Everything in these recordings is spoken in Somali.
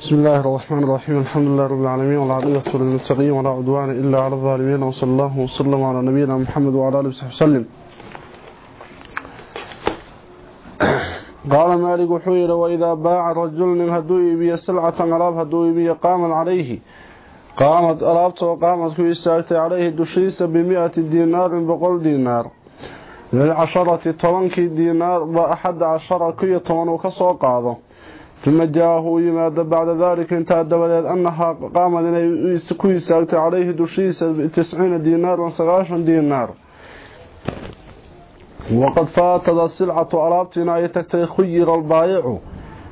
بسم الله الرحمن الرحيم. الحمد لله رب العالمين والعقبة للمتقين ولا عدوان إلا على الظالمين وصلى الله وسلم على نبينا محمد وعلى آله وصحبه وسلم. قال مالك حوير وإذا باع رجل من هدو إبي سلعة غلاب هدو إبي قام عليه. قامت ألابته وقامت كي عليه دشيس بمئة دينار بقول دينار. للعشرة طبنك دينار وأحد عشرة كي طبن كسو قاضه ثم جاءه يماد بعد ذلك انتهى دبلت أنها قامت كي استاكت عليه دشيس بتسعين دينار وسغاشا دينار وقد فاتت السلعة ألابتنا يتكتي خير البايع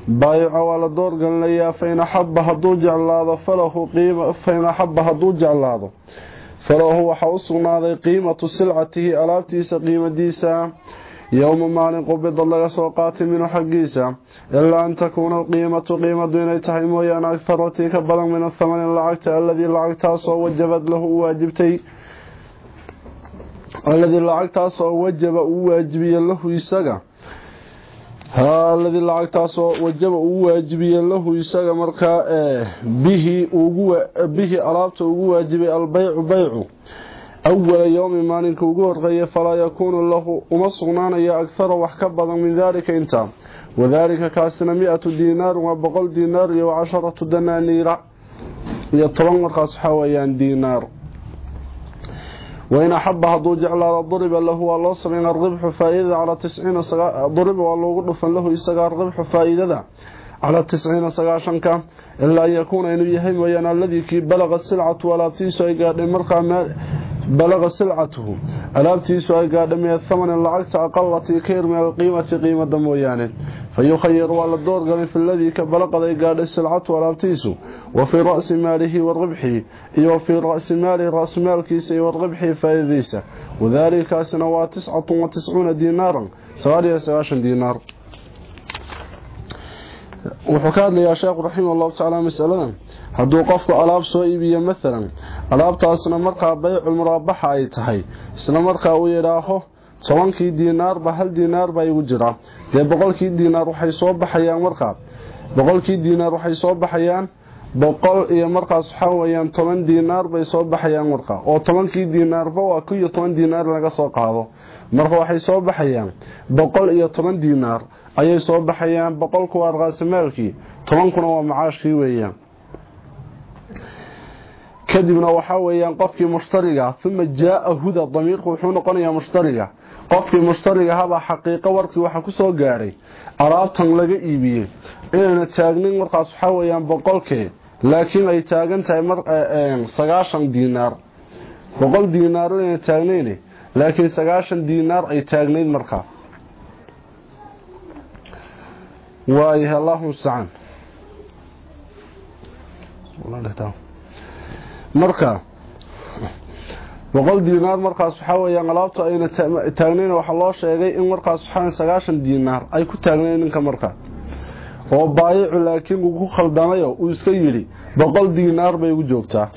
بايع ولا دور قلنيا فإن حب هدو جعلاده فله قيمة فإن حب هدو جعلاده فله وحوصنا قيمة سلعته ألابتيس قيمة ديسا يوم مال قبض الله سوقات من حقيسا إلا أن تكون القيمة قيمة دون تهيمويا أكثر وتيك بلغ من الثمن اللعكت الذي لعكتاس ووجبت له واجبتي الذي لعكتاس ووجب واجبي له يساقا الذي lacagtaas oo wajaba uu waajibiye lahu isaga markaa bihi bihi alaabta ugu waajibay albaycu baycu. Awala yowmi maalinka ugu horqeeya falaa yakuunu lahu uma sugnaanaya akhara wax ka badan min daalika intaa wadaalika kaasina mi-atu diinaarin waa boqol diinaar iyo casharatu danaaniira. Iyo toban markaas waxaa weyaan diinaar wain axaba hadduu jeclaado duriba lahu waa loo sameynaa ribxu faa-idada calaa tisciina duriba waa loogu dhufan lahu isagaa ribxu faa-iidada calaa tisciina sagaashanka ilaa an yakuuna inuu yahay mooyaan alladii kii balaqa silcatu alaabtiisu ay gaadhay markaa بلغ السلعة ولا تيسو يقاد مرقى بلغ سلعته ألابتيسو يقاد من الثمن اللعقت أقلت كير من القيمة قيمة دمويانه فيخير على الدور قال في الذي كبلغ يقاد السلعة ولابتيسو وفي رأس ماله والربح وفي رأس ماله رأس مال كيسي والربح فائديسة وذلك سنوات تسعة وتسعون دينارا سوالي سواشا دينار wuxuu ka hadlayaa sheekhu raxima allahu tacaala masaladan hadduu qofku alaab soo iibiyo maalan alaabtaasna markaa baycul muraabaxa ay tahay. Isla marka uu yidhaaho tobankii diinaarba hal diinaar baa igu jira. Dee boqolkii diinaar waxay soo baxayaan markaa? Boqolkii diinaar waxay soo baxayaan? Boqol iyo markaas waxaa weyaan toban diinaar bay soo baxayaan marka oo tobankii diinaarba waa ku iyo toban diinaar laga soo qaado. Marka waxay soo baxayaan boqol iyo toban diinaar ayay soo baxayaan boqolku waa raasamaalkii tobankuna waa macaashkii weeyaan. Kadibna waxaa weeyaan qofkii mushtariga uma jaaa huda damiirku wuxuu noqonayaa mushtariga. Qofkii mushtariga habaa xaqiiqo warkii waxa ku soo gaadhay alaabtan laga iibiyey. Inayna taagnin markaas waxaa weyaan boqolkee. Laakiin ay taagan tahay sagaashan diinaar. Boqol diinaar inayna taagnayn laakiin sagaashan diinaar ay taagnayd markaa waayahay allahu mustacaan marka boqol diinaar markaas waxaa weyaan alaabta ayna taagnayn waxaa loo sheegay in markaas waxaa sagaashan diinaar ay ku taagnayn ninka markaa oo baayicu laakiin uu ku khaldamayo uu iska yidhi boqol diinaar bay igu joogtaa.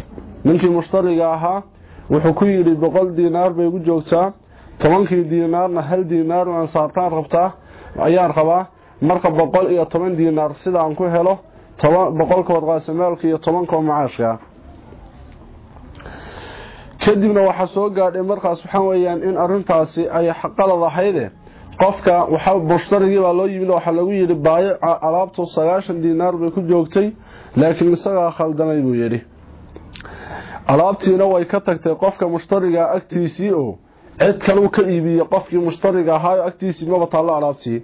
Ninkii mushtariga ahaa wuxuu ku yidhi boqol diinaar bay igu joogtaa. Tobankii diinaarna hal diinaar aan saartaan rabtaa ayaan rabaa marka boqol iyo toban diinaar sidaan ku helo boqolka warqaasamaalka iyo tobanka macaashka. Kadibna waxaa soo gaadhay markaas waxaa weyaan in arintaasi ay xaqalad ahayde qofka waxa mushtarigii baa loo yimid waxaa lagu yidhi baayo alaabtu sagaashan diinaar bay ku joogtay laakiin isagaa khaldamay buu yidhi. Alaabtiina way ka tagtay qofka mushtariga agtiisii oo cid kaleu ka iibiyey qofkii mushtariga ahaayo agtiisii maba taallo alaabtii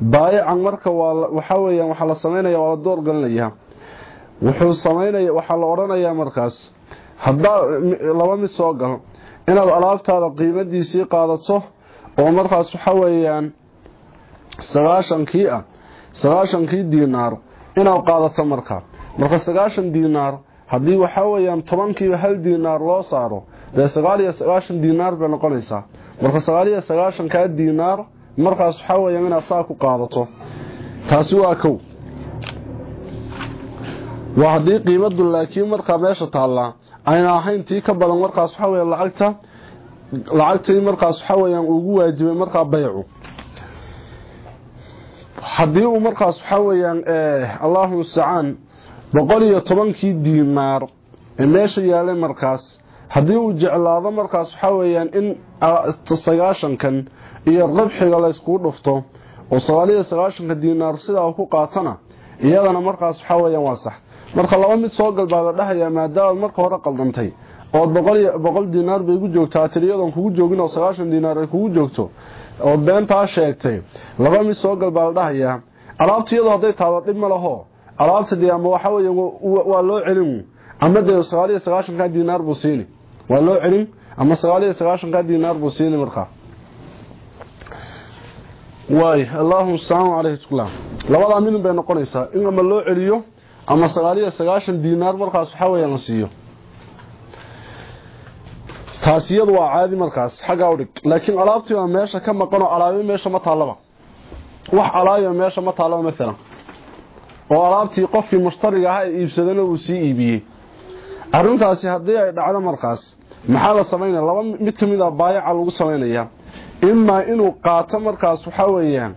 baayacan marka waxaa weyaan waxaa la samaynaya waa la door galinayaa. Wuxuu samaynaya waxaa la odhanayaa markaas. Haddaa laba mid soo gal. Inaad alaabtaada qiimadiisii qaadato oo markaas waxa weeyaan sagaashankii ah sagaashankii diinaar inaad qaadato markaa marka sagaashan diinaar haddii waxaa weyaan tobankiiba hal diinaar loo saaro dee sagaal iyo sagaashan diinaar bay noqonaysaa. Marka sagaal iyo sagaashankaa diinaar markaas waxaa weyaan inaad saa ku qaadato taasi waa kow. Waa haddii qiimadu laakiin markaa meesha taallaa ayna ahayn tii ka badan markaas waxa weya lacagta lacagtii markaas waxa weeyaan ugu waajibay markaa baycu. Haddii uu markaas waxaa weeyaan allahu mustacaan boqol iyo tobankii diinaar ee meesha yaalay markaas haddii uu jeclaado markaas waxaa weeyaan in sagaashankan iyo qabxiga la yskugu dhufto oo sagaal iyo sagaashanka diinaar sidaa ku qaatana iyadana markaas waxaa weeyaan waa sax. Marka laba mid soo galbaa la dhahayaa maadaamaad marka hore qaldantay ood boqol diinaar bay ku joogtaa tiriyadoon kugu joogin oo sagaashan diinaar ay kugu joogto ood beentaa sheegtay laba mid soo galbaa la dhahayaa alaabta iyadoo hadday taado dhib ma laho. Alaabta dee ama waxa weya waa loo celin. Ama dee sagaal iyo sagaashanka diinaar buu siini. Waa loo celin ama sagaal iyo sagaashanka diinaar buu siini markaa waay allahuma mustacaan caleyhi tuklaan labadaa midun bay noqonaysaa. In ama loo celiyo ama sagaal iyo sagaashan diinaar markaas waxaa weya la siiyo. Taas iyadu waa caadi markaas xaggaa udhig laakiin alaabtii waa meesha ka maqanoo alaabi meesha ma taallaba. Wax alaabiba meesha ma maalan. Oo alaabtii qofkii mushtariga aha ee iibsadana uu sii iibiyey. Arrintaasi haddii ay dhacdo markaas maxaa la samaynaya laba mid ka mid a baayaca lagu samaynaya imaa inuu qaato markaas waxaa weeyaan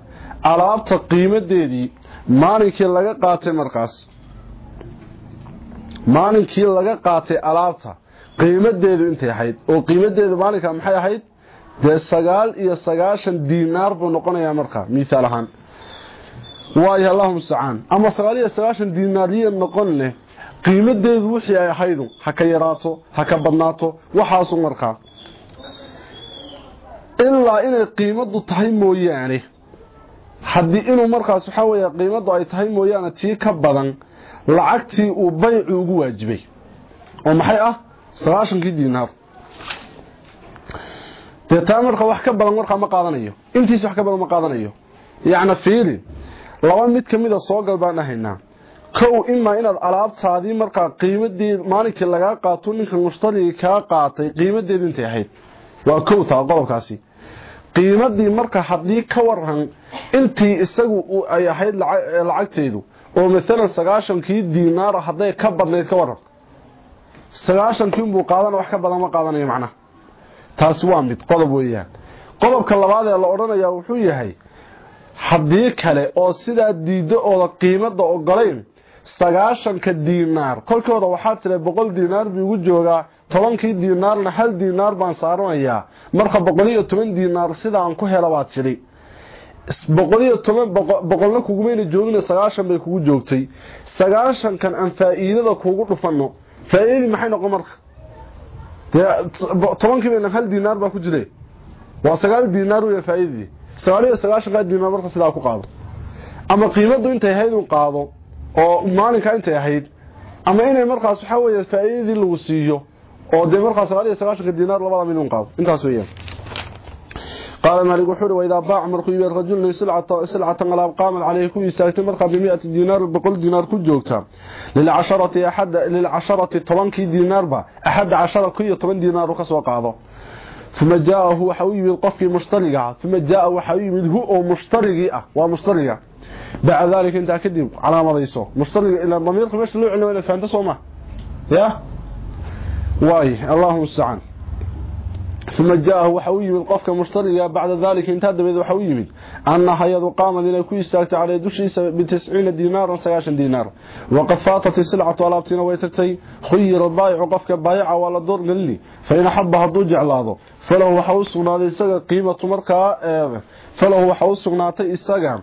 alaabta qiimadeedii maalinkii laga qaatay markaas? Maalinkii laga qaatay alaabta qiimadeedu intay ahayd? Oo qiimadeedu maalinka maxay ahayd? Dee sagaal iyo sagaashan diinaar buu noqonayaa markaa miaal ahaan. Waayo allahuma mustacaan. Ama sagaal iyo sagaashan diinaariya noqon leh qiimadeedu wixii ay ahaydu ha ka yaraato ha ka badnaato waxaasu markaa ilaa inay qiimadu tahay mooyaane. Haddii inuu markaas waxaa weeye qiimadu ay tahay mooyaane tii ka badan lacagtii uu baycu ugu waajibay. Oo maxay ah? Sagaashankii diinaar. Dee taa marka wax ka badan markaa ma qaadanayo. Intiis wax ka badan ma qaadanayo. Yacni fiili laba mid ka mida soo gal baan ahaynaa. Kow imaa inaad alaabtaadii markaa qiimadeed maalinkii lagaa qaato ninka mushtarigii kaa qaatay qiimadeedu intay ahayd. Waa kow taa qodobkaasi qiimadii marka haddii ka waran intii isagu ay ahayd lacagteedu oo maalan sagaashankii diinaara hadday ka badnayd ka waran sagaashankiinbuu qaadana wax ka badan ma qaadanayo macnaha taasi waa mid qodob weeyaan. Qodobka labaad ee la odhanayaa wuxuu yahay haddii kale oo sidaa diiddo ooda qiimada ogolayn sagaashanka diinaar kolkooda waxaa tira boqol diinaar buu igu joogaa tobankii diinaarna hal diinaar baan saaranayaa. Marka boqol iyo toban diinaar sidaan ku hela baad tidhi. Boqol iyo toban boqolna kugumayna joogina sagaashan bay kugu joogtay. Sagaashankan aan faa'iidada kuugu dhufanno. Faa'iidadii maxay noqon marka? Tobankii bayna hal diinaar baa ku jire. Waa sagaal diinaar wey faa'iidadii. Sagaal iyo sagaashankaa diinaar marka sidaa ku qaado. Ama qiimadu intay ahayd un qaado oo maalinka intay ahayd ama inay markaas waxaa weeye faa'iidadii lagu siiyo oo dee markaas sagaal iyo sagaashanka diinaar labada mid un qaado intaas weeyaan قال مالك وحور وإذا باع مرخو يبير رجل سلعة, سلعة غلاب قامت عليه كوي ساكتين مرخى بمئة دينار بقول دينار كل جوكتا للعشرة أحد للعشرة طبنكي دينار با أحد عشرة كي طبن دينار وكسوا قاضو ثم جاءه حويب القفك مشترقة ثم جاءه حويب هو مشترقة ومشترقة بعد ذلك انت كدب على مضيسو مشترقة إلى الضمير خمش لو علم إلى فانت صومه يا واي اللهم استعان ثم جاءه وحو يمد قفك مشتريا بعد ذلك انتهى دبيد وحو يمد أنها يد قامت إلى كوي استاكت على دشيس بتسعين دينار سياشن دينار وقد فاتت السلعة والابتين ويتكتي خير الضائع قفك بايع ولا دور للي فإن حبها ضوج علاضه فله وحو سغناتي إساقا قيمة مركا فله وحو سغناتي إساقا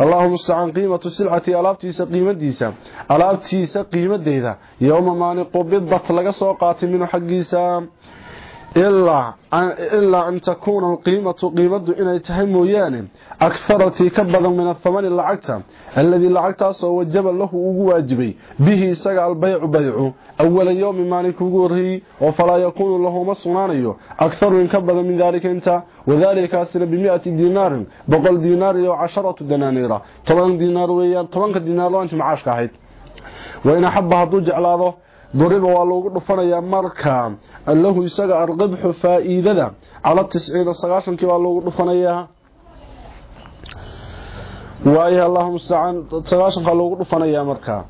اللهم استعان قيمة السلعة ألابتيس قيمة ديسا. ألابتيس قيمة ديدا. يوم ما نقبضت لك سوقات من حقيسا. Ilaa an takuuna alqiimatu qiimadu inay tahay mooyaane akaratii ka badan min athamani lacagta alladii lacagtaasoo wajaba lahu ugu waajibay bihi isaga albaycu baycu awala yowmi maalinka ugu horreeyey oo falaa yakuunu lahu ma sugnaanayo akaru in ka badan min daalika inta wadaalikaasina bimiati diinaarin boqol diinaar iyo casharatu danaaniira toban diinaar weeyaan tobanka diinaar laanti macaashka ahayd wain axaba jeclaado duriba waa loogu dhufanayaa markaa lahu isaga arqibxu faa'iidada. Cala tisciina sagaashankii baa loogu dhufanayaa. Waayaha allahuma mustacaan sagaashankaa loogu dhufanayaa markaa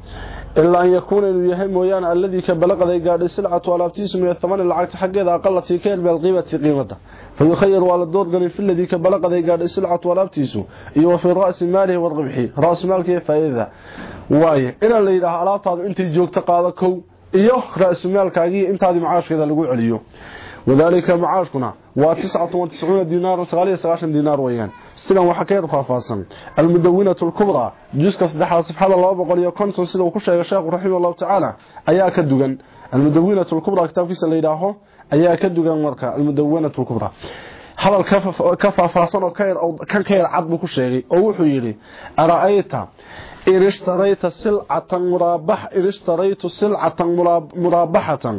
ilaa an yakuuna inuu yahay mooyaane alladii ka balaqaday gaadhay silcatu alaabtiisu min athamani lacagta xaggeeda aqalatii ka yar min alqiimati qiimada. Fayukhayar waa la doorgalay fi ladii ka balaqaday gaadhay silcatu alaabtiisu iyo wa ra'si maalihi warqibxi ra'su maalka iyo faa'iidada. Waaye inaan la yidhaaho alaabtaadu intay joogto qaado kow iyo ra'su maalkaagii intaadii macaashkeeda lagu celiyo. Wadaalika macaashkuna waa sagaashan diinaar weeyaan. Sidan waxaa ka yar faahfaahsan. Almudawinatu lkubraa juska saddexaad safxada sida uu ku sheegay sheekhu raximah allahu tacaala ayaa ka dugan. Almudawinatu lkubraa kitaabkiisa la yidhaaho ayaa ka dugan marka. Almudawanatu lkubraa hadal ka faahfaahsan oo kan ka yar cad buu ku sheegay oo wuxuu yidhi ara'ayta in ishtarayta silcatan muraabax in ishtaraytu silcatan muraabaxatan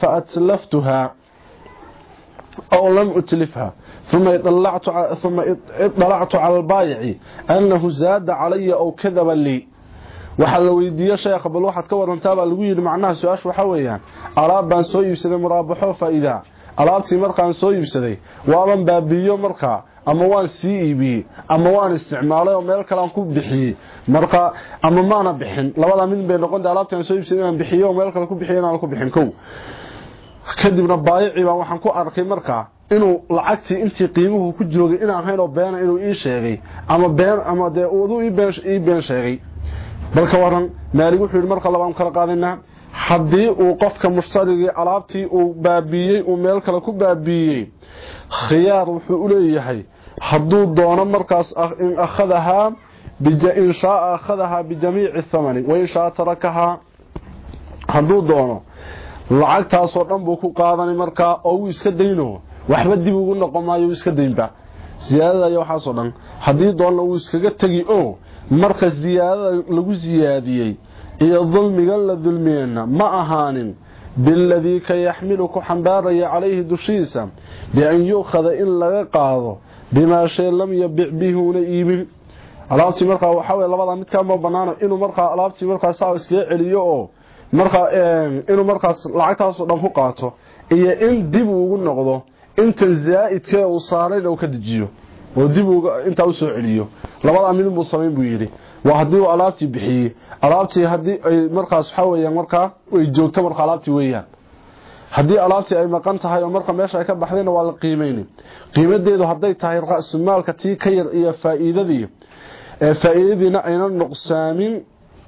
faatlaftuhaa أو لم أتلفها ثم اطلعت ثم اطلعت على البايع أنه زاد علي أو كذب لي waxaa la weydiiyey sheekha bal waxaad ka warantaa baa lagu yidhi macnaha su-aashu waxaa weeyaan alaab baan soo iibsaday muraabaxo faa'iidaa alaabtii markaan soo iibsaday waaban baabiiyo markaa ama waan sii iibiyey ama waan isticmaalay oo meel kalean ku bixiyey. Marka ama maana bixin. Labadaa mid bay noqonta alaabtii aan soo iibsaday inaan bixiyo meel kale ku bixiyo inaan ku bixin kow. Kadibna baayicii baan waxaan ku arkay markaa inuu lacagtii intii qiimuhu ku joogay inaan hayn oo beena inuu ii sheegay. Ama been ama dee uduu ii been sheegay. Balka waran maalig wuxuu yidhi marka labaan kala qaadinaa haddii uu qofka mushtarigii alaabtii uu baabiiyey uu meel kale ku baabiiyey khiyaar wuxuu u leeyahay hadduu doono markaas in akhadahaa in shaaa akhadahaa bijamiici thamani wain shaa tarakahaa hadduu doono lacagtaasoo dhan buu ku qaadanay markaa oo wuu iska dayno. Waxba dib ugu noqon maayo wuu iska daynba siyaadada iyo waxaasoo dhan haddii doonna wuu iskaga tegi oo marka siyaadada lagu siyaadiyey iyo dulmigan la dulmiyeyna ma ahaanin biladii ka yaxmilu ku xambaaraya calayhi dushiisa bian yu'khada in laga qaado bimaa shay lam yabic bihi una iibin alaabtii markaa waxaa weye labadaa midkaama banaano inuu markaa alaabtii markaa saa iskaga celiyo oo markaa inuu markaas lacagtaasoo dhan ku qaato iyo in dib ugu noqdo inta zaa'idkee uu saarayna uu ka dejiyo oo dib intaa u soo celiyo. Labadaa midin buu samayn buu yidhi. Waa haddii uu alaabtii bixiyey. Alaabtii haddii ay markaas waxaa weyaan markaa ay joogto marka alaabtii weeyaan haddii alaabtii ay maqan tahay oo marka meesha ay ka baxdayna waa la qiimayni. Qiimadeedu hadday tahay ra-sumaalka tii ka yar iyo faa'iidadii. Faa'iidadiina ayna nuqsaamin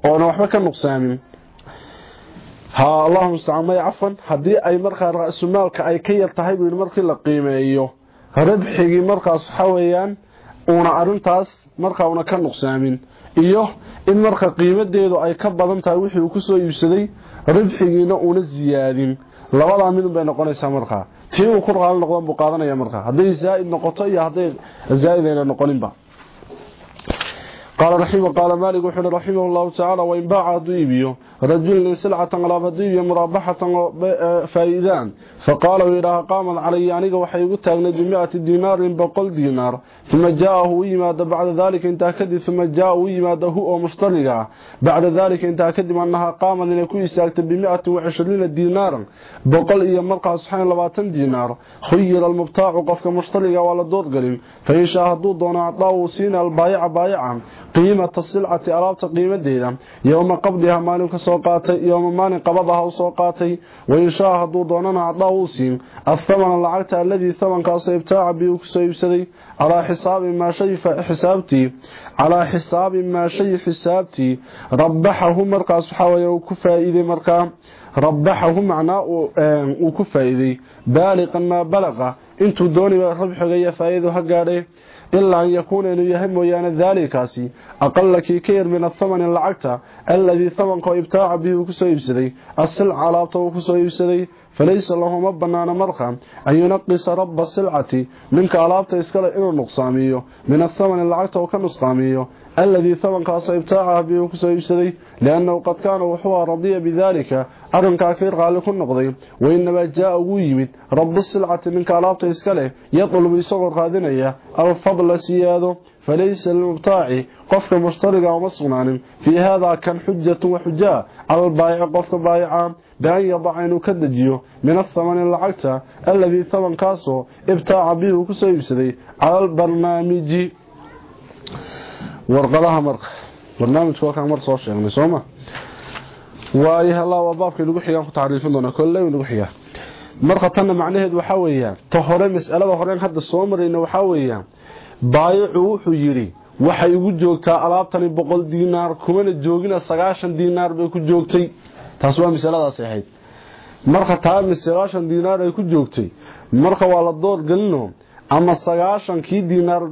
oona waxba ka nuqsaamin. Ha allahu mustacaan may cafan haddii ay markaa ra-sumaalka ay ka yar tahay buu markii la qiimeeyo. Rabxigii markaas waxaa weeyaan uuna arintaas markaa una ka nuqsaamin. Iyo in marka qiimadeedu ay ka badan tahay wixii uu ku soo iibsaday rabxigiina uuna ziyaadin labadaa midun bay noqonaysaa markaa. Tii uu ku raali noqdan buu qaadanaya markaa. Hadday zaa'id noqoto iyo hadday zaa'id ayna noqoninba قال رحمه قال مالك وحنا رحمه الله تعالى وإن باع ضيبيه رجل سلعة على ضيبيه مرابحة فايدان فقال إذا قامت علي يعني وحي تاغنى بمئة دينار بقل دينار ثم جاءه ويماد بعد ذلك انت كدب ثم جاءه ويماد هو مشترقا بعد ذلك انت كدب أنها قامت أن يكون يستاكت بمئة وعشرين دينارا بقل إيا مرقى سبحان لباتن دينار خير المبتاع قفك مشترقا ولا دور قلم فإن شاهدوا دون أعطاه سين البايع بايعا qiimata silcati alaabta qiimadeeda. Yowma qabdiha maalin ka soo qaatay yowma maalin qabadaha u soo qaatay. Wain shaa hadduu doonana acdaa uu siin. Athamana lacagta aladii hamankaasoo ibtaaca bi uu ku soo iibsaday. Calaa xisaabi maa shay xisaabtii. Calaa xisaabi maa xisaabtii. Rabaxahu markaas waxaa weye uu ku faa-iiday markaa. Rabaxahu macnaa uu ku faa-iiday. Baaliqan maa balaqa. Intuu dooniba rabxiga iyo ha gaadhay إلا أن يكون إنه يهم ويانا ذلك أقل لك كير من الثمن العقتة الذي ثمن قو إبتاع به كسو يبسدي السلع على أبطو كسو يبسدي فليس الله مبنان مرخا أن ينقص رب السلعة منك على أبطو إسكال إنه نقصاميه من الثمن العكتة وكنصاميه aladii hamankaasoo ibtaacaha bihi uu ku soo iibsaday liannahu qad kaana wuxuu radiya bidaalika arrinkaa kii raalli ku noqday wainamaa jaa ugu yimid rabu silcati ninka alaabta iska leh yadlubu isagoo raadinaya alfadla siyaado falaysa lilmubtaaci qofka mushtariga uma sugnaanin fii haadaa kan xujatun wa xujaa cala albaayici qofka baayica bian yadaca inuu ka dejiyo min athamani lacagta aladii hamankaasoo ibtaaca bihi uu ku soo iibsaday cala albarnaamiji warqadaha marka barnaamijka wakaan mar soo sheegnay sooma waayaha allah waa baabkay nagu xigaan ku tacriifin doonaa kolley nagu xigaa. Marka tanna macnaheedu waxaa weeyaan ta hore mas'alada horeen hadda soo marayna waxaa weeyaan baayicu wuxuu yidhi waxay igu joogtaa alaabtani boqol diinaar kumana joogina sagaashan diinaar bay ku joogtay. Taas waa masaladaas ahayd. Marka taa sagaashan diinaar ay ku joogtay marka waa la door gelino ama sagaashankii diinaar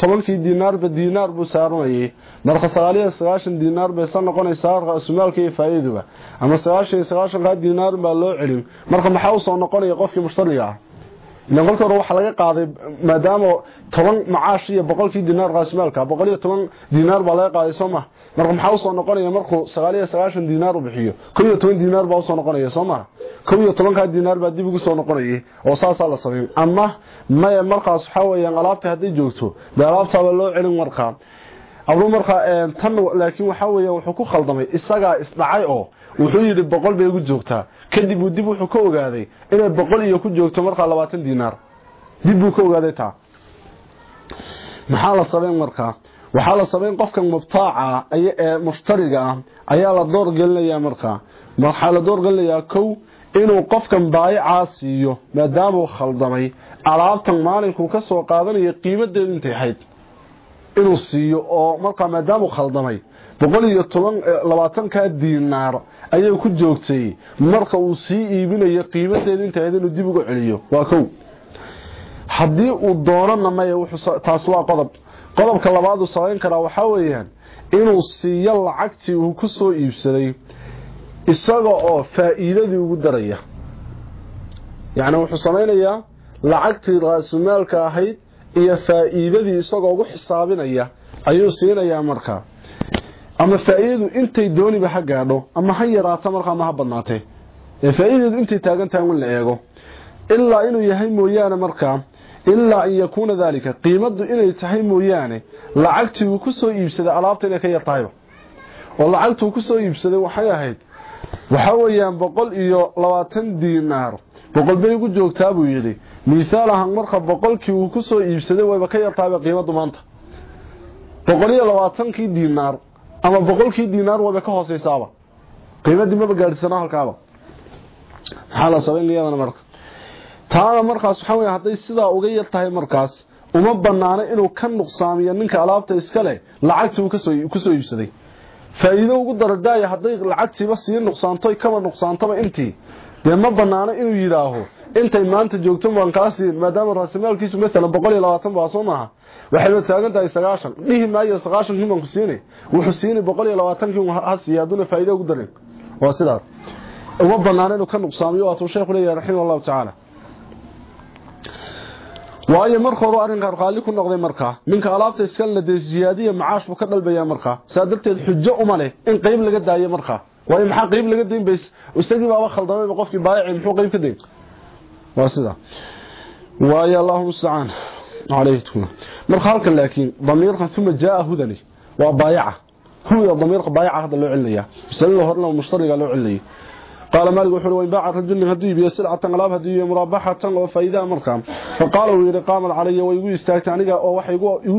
tobankii diinaarba diinaar buu saaranayay marka sagaaliyo sagaashan diinaar bay sa noqonaysaa rasumaalka iyo faa'iiduba ama sagaashan iyo sagaashankaa diinaar baa loo celin marka maxaa u soo noqonaya qofkii mushtariga ah kolkii hore waxaa laga qaaday maadaama toban macaash iyo boqolkii diinaar raasmaalka boqol iyo baa laga qaaday soo ma? Marka maxaa u soo noqonaya markuu sagaal iyo sagaashan diinaar u bixiyo? Kow iyo toban baa u soo noqonaya soo maha kow iyo tobankaa baa dib ugu soo noqonayay oo saasaa la sameyn ama maya markaas waxaa weyaan alaabta hadday joogto dee loo celin markaa abuu markaa tan laakiin waxaa weya wuxuu ku khaldamay isagaa isdhacay oo wuxuu yidhi boqol bay igu joogtaa kadib uu dib wuxuu ka ogaaday inay boqol iyo ku joogto markaa labaatan diinaar dib buu ka ogaaday taa. Maxaa la sameyn markaa waxaa la sameyn qofkan mubtaaca ee mushtariga ah ayaa la door gelinayaa markaa waxaa la door gelinayaa kow inuu qofkan baayicaa siiyo maadaamuu khaldamay alaabtan maalinkuu ka soo qaadanayo qiimadeedu intay ahayd inuu siiyo oo markaa maadaamuu khaldamay boqol iyo toban labaatankaa diinaar ayay ku joogtay. Marka uu sii iibinayo qiimadeedu intay ahayd inuu dib uga celiyo. Waa kow. Haddii uu doonana maya taas waa qodob. Qodobka labaad uu samayn karaa waxaa weeyaan inuu siiyo lacagtii uu ku soo iibsaday isaga oo faa'iidadii ugu daraya. Yacni wuxuu samaynayaa lacagtii raasumaalka ahayd iyo faa'iidadii isagoo ugu xisaabinaya ayuu siinayaa markaa ama faa'iidadu intay dooniba ha gaadho ama ha yaraato markaa ma ha badnaatee. Ee faa'iidadu intay taagan tahay in la eego. Ilaa inuu yahay mooyaane markaa ilaa an yakuuna daalika qiimaddu inay tahay mooyaane lacagtii uu ku soo iibsaday alaabta inay ka yar tahayba. Oo lacagtuu ku soo iibsaday waxay ahayd waxa weeyaan boqol iyo labaatan diinaar. Boqol bay ugu joogtaa buu yidhi. Mihaal ahaan marka boqolkii uu ku soo iibsaday wayba ka yar tahayba qiimaddu maanta. Boqol iyo labaatankii diinaar ama boqolkii diinaar wayba ka hooseysaaba. Qiimadii maba gaadhsanaa halkaaba. Maxaa la sabayn iyadana marka? Taana markaas waxaa weya hadday sidaa uga yar tahay markaas uma banaano inuu ka nuqsaamiyo ninka alaabta iska leh lacagtii uu ku soo iibsaday. Faa'iido ugu daradaaya hadday lacagtiiba sii nuqsaantoy kaba nuqsaantoba intii. Dee ma banaano inuu yidhaaho intay maanta joogto baan kaa siin maadaama raasimaalkiisu maalan boqol iyo labaatan baa soo maaha. Waxayba taagan tahay sagaashan. Dhihi maayo sagaashankii baan ku siini. Wuxuu siini boqol iyo labaatankii ha ugu darin. Waa sidaas uma banaano inuu ka nuqsaamiyo waatuu sheekhu leeyahay raximah allahu tacaala. Waayo marka hore arrinkan raalli ku noqday markaa ninka alaabta iska ladee ziyaadiya macaash buu ka dalbayaa markaa saa xujo uma leh in qayb laga daayo markaa waayo maxaa qayb laga dayn bays isagii baaba khaldamayba qofkii baayici muxuu qayb ka dayn waa sida waayo allahu mustacaan calayhi tukuna marka halkan laakiin damiirkan uma jaa hudani waa baayaca huda damiirka baayaca hadda loo celinaya masalada horena mushtariga loo qaala maalig wuxu uhi wain baaca rajulin hadduu iibiyo silcatan alaab hadduu iibiyo muraabaxatan oo faa'idaa markaa fa qaala uu yidhi qaamad calaya way igu istaagtay aniga oo waxay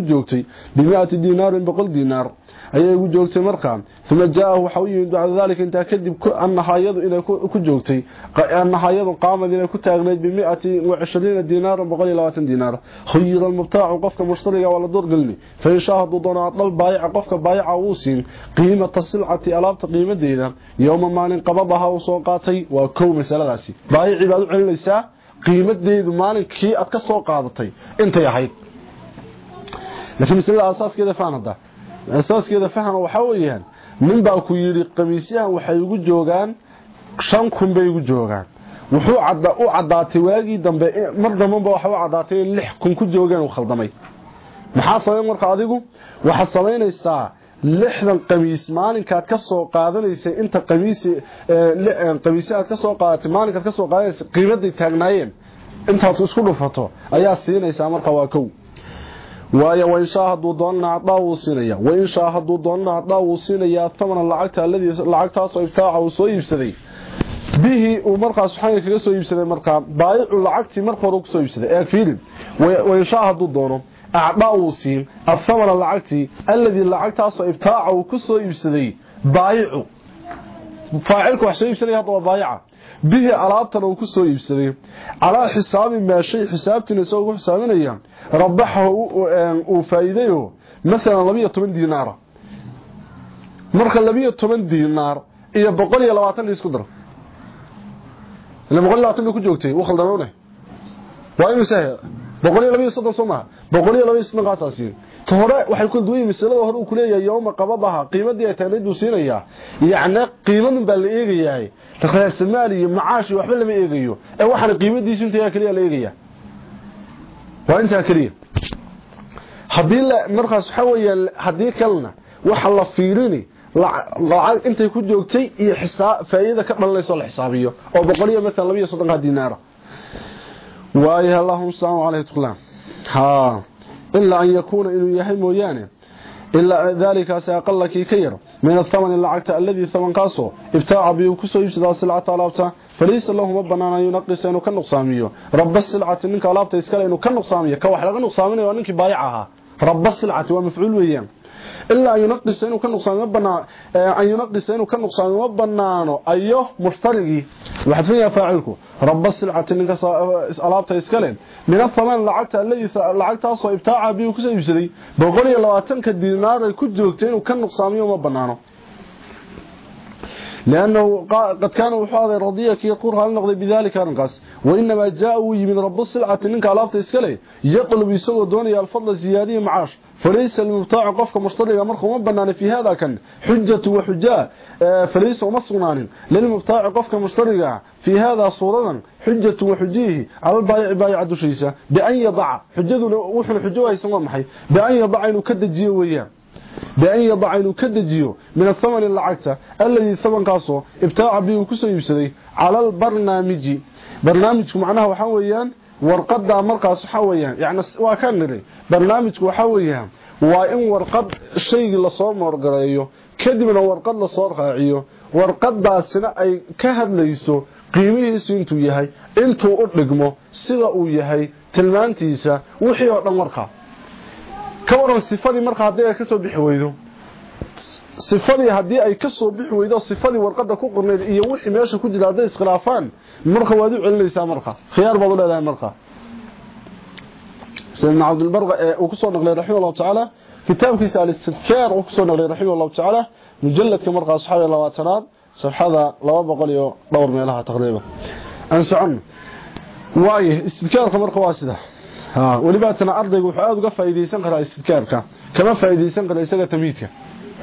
joogtay bimiati diinaarin boqol diinaar ayay igu joogtay markaa uma jaahu waxa u yimid bacda daalika intaa kadib annahaayadu inay ku joogtay nahayadu qaamad inay ku taagnayd bimiati wacishriina diinaaran boqol iyo labaatan diinaar khuyira almubtaacu qofka mushtariga waa la doorgelini. Fa shaa hadduu doono adhal baayica qofka baayica wuu siin qiimata silcati alaabta qiimadeeda yowma maalin qabadaha u soo qaatay waa kow masaladaasi. Baayici baad u celinaysaa qiimadeedu maalinkii aad ka soo qaadatay intay ahayd. Laakiin masalada asaaskeeda fahan asaaskeeda fahan waxaa weeyaan nin baa ku yidhi qamiisyahan waxay ugu joogaan shan kun bay ugu joogaan. Wuxuu u caddaatay waagii dambe mar dambanba waxa u caddaatay in lix kun ku joogeen uu khaldamay. Maxaa samayn marka adigu? Waxaad samaynaysaa lixdan qamiis maalinkaad ka soo qaadanaysay inta qamiis qamiisyo aad ka soo qaadatay maalinkaad ka soo qaadanaysay qiimaday taagnaayeen. Intaad isku dhufato ayaa siinaysaa marka waa kow. Waayo wainshaa hadduu doonana acdaa wuu siinaya wainshaa hadduu doonana acdaa wuu siinayaa tamana lacagta alladii lacagtaasoo ibtaaca uu soo iibsaday. Bihi uu markaas waxaan kaga soo iibsaday markaa baayicu lacagtii marka hore ku soo iibsaday. Eeg fiilin wainshaa hadduu doono acdaa uu siin athamana lacagtii alladii lacagtaasoo ibtaaca uu ku soo iibsaday baayicu faacilku wax soo iibsanaya hadda waa baayaca bihi alaabtan uu ku soo iibsaday calaa xisaabi maa shay xisaabtiina isagoo ku xisaabinaya rabaxahu uu faa'iidayo masalan labiyo toban diinaara marka labiyo toban diinaar iyo boqol iyo labaatan la isku daro ila boqol boqoliyoabasanqaasaas yiri ta hore waxay ku duwan misalada hore uu ku leeyahay yawma qabadaha qiimadii ay taanay uu siinaya yaacna qiimadan baa la eegayaa. Takhayl Soomaaliya macaashi waxba lama eegayo. Ee waxaan qiimadiisu inta kaliya la eegaya waa inta kaliya. Hadii la markaas waxa haddii kalna waxa la fiirini lacag intay ku joogtay iyo xisaab faa'iido ka dhalanayso la xisaabiyo. Oo boqoliyo midna 200 ha illa an yakuna inuu yahay mooyaane illa dhalika saqallaki kayr min athaman al'aqta alladhi thaman qaso ibtaa'a bi ku soo iibsada silcata alaabta falaysa lahum banana yunqis inuu ka nuqsaamiyo rabb silcati ninka alaabta iskale inuu ka nuqsaamiyo ka wax laga nuqsaaminayo ninkii baayacaha ilaa yunaqisa ka nuqsaamo banaa an yunaqisa inuu ka nuqsaamo ma banaano eh, ayo mushtarigii waxaad fiya faacilku. Rabba silcati ninka eh, alaabta iska leen min athaman lacagta lacagtaasoo ibtaaca biyuu ku soo iibsaday. Boqol iyo labaatanka diinaar ay ku joogtay inuu ka nuqsaamiyo ma banaano لأنه قد كان وحاضر رضيك يقول هل نقضي بذلك أنقص وإنما جاءوا من رب السلعة منك ألافت إسكالي. يقلب يسوى دوني الفضل الزيادية معاش فليس المبتاع قفك مشترك مرخو مبنان في هذا كان حجة وحجاء فليس مصنان للمبتاع قفك مشترك في هذا صورة. حجة وحجيه على البايع بايع دشيسة. بأن يضع. حجة وحن حجوها يسمى محي. بأن يضع إنه كدجيه وياه بأن يضع إنه كدجيه من الثمن اللعكة الذي ثمن قاسه ابتاع به كسو يبسدي على البرنامج برنامج معناها وحويان warqada markaas waxa weeyaan yaani waa kan niri barnaamijku waxa weeyaan waa in warqad shayga la soo moorgareeyo kadibna warqad la soo raaciyo warqadaasina ay ka hadlayso qiimihiisu intuu yahay intuu u dhigmo sida uu yahay tilmaantiisa wixii oo dhan markaa ka waran sifadii markaa haddii ay ka soo bixi weydo sifadii haddii ay ka soo bixi weydo sifadii warqada ku qorneyd iyo wixii meesha ku jira hadday iskhilaafaan marka waad u celinaysaa marka khiyaar baad u leedahay marka سيدنا عبد البر وكسو نقلي رحمه الله تعالى كتابكيس الاستذكار وكسو نقلي رحمه الله تعالى مجلد كمرقى أصحابي اللواتناد صفحة لو بقول دور ميلها تقريبا أنسعن واي استذكار كمرقى ha walibaatana ardaygu wuxuu aad uga faa'iideysan karaa istidkaarka. Kama faa'iideysan kara isaga tamiidka.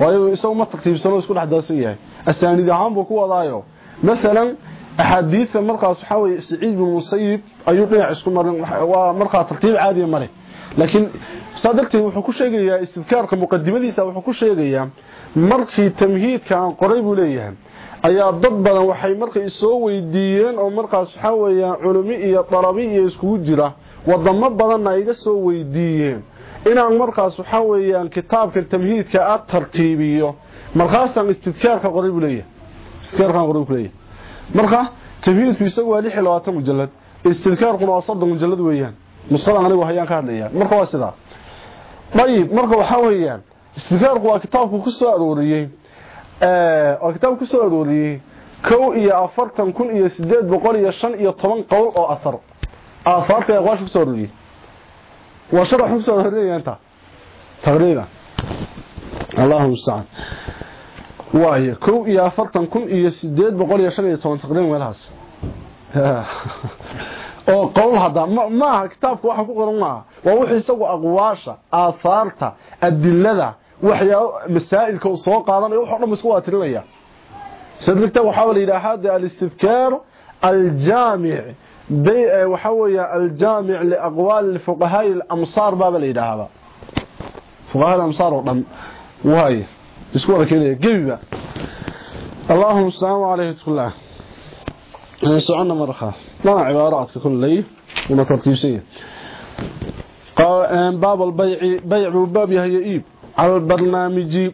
Waayo isagu ma tartiibsano isku dhex yahay. Asaanid ahaan buu ku wadaayo. Masalan axaadiidta markaas waxaa weye siciid bin musayib ayuu dhinac isku marin waa markaa tartiib caadiya male laakiin saa wuxuu ku sheegayaa istidkaarka muqadimadiisa wuxuu ku sheegayaa markii tamhiidka aan qoray buu leeyahay. Ayaa dad badan waxay markay soo weydiiyeen oo markaas waxaa weeya iyo dalabi iyo iskugu jira wadamo badan ay iga soo weydiiyeen. Inaan markaas waxa weeyaan kitaabka tamhiidka aad tartiibiyo. Markaasan istidkaarka qoray buu leeyahay. Istidkaarka qoray leeyahay. Marka tamhiidku isagu waa 26 mujallad istidkaarkuna waa 30 mujallad weeyaan. Nusqadan anigu hayaan ka hadlayaa marka waa sidaa. Dayib marka waxa weeyaan istidkaarku waa kitaabku ku soo arooriyay ee waa kitaabku ku soo arooriyay kow iyo afartan kun iyo sideed boqol iyo shan iyo toban qowl oo asar aafaarta ee qaash ku soo arooriyay waa sharax ku soo arooriyay inta taqriiban Allahu musta'an waaye kow iyo afartan kun iyo sideed boqol iyo shan iyo toban taqriiban meelahaas oo qowl hada ma aha kitaabku waxa ku qoran ma waa wixii isagu aqwaasha aafaarta adillada waxyaa masaa'ilka soo qaadan iyo waxa dhan isku waatirinaya sadrigta waxa la yiraahdaa al-istidkar al-jami' E, waxaa weya aljaamic liaqwaali fuqahaai amsaar baaba la yidhaahaba fuqahaa amsaar oo dhan waay isku wada keenaya gebiba allahuma salaam caleyh tlah socona markaa dhana cibaaro adka kolley una tartiibsanya e, baab albayci bayc buu baab yahay iyo iib. Cala albarnaamiji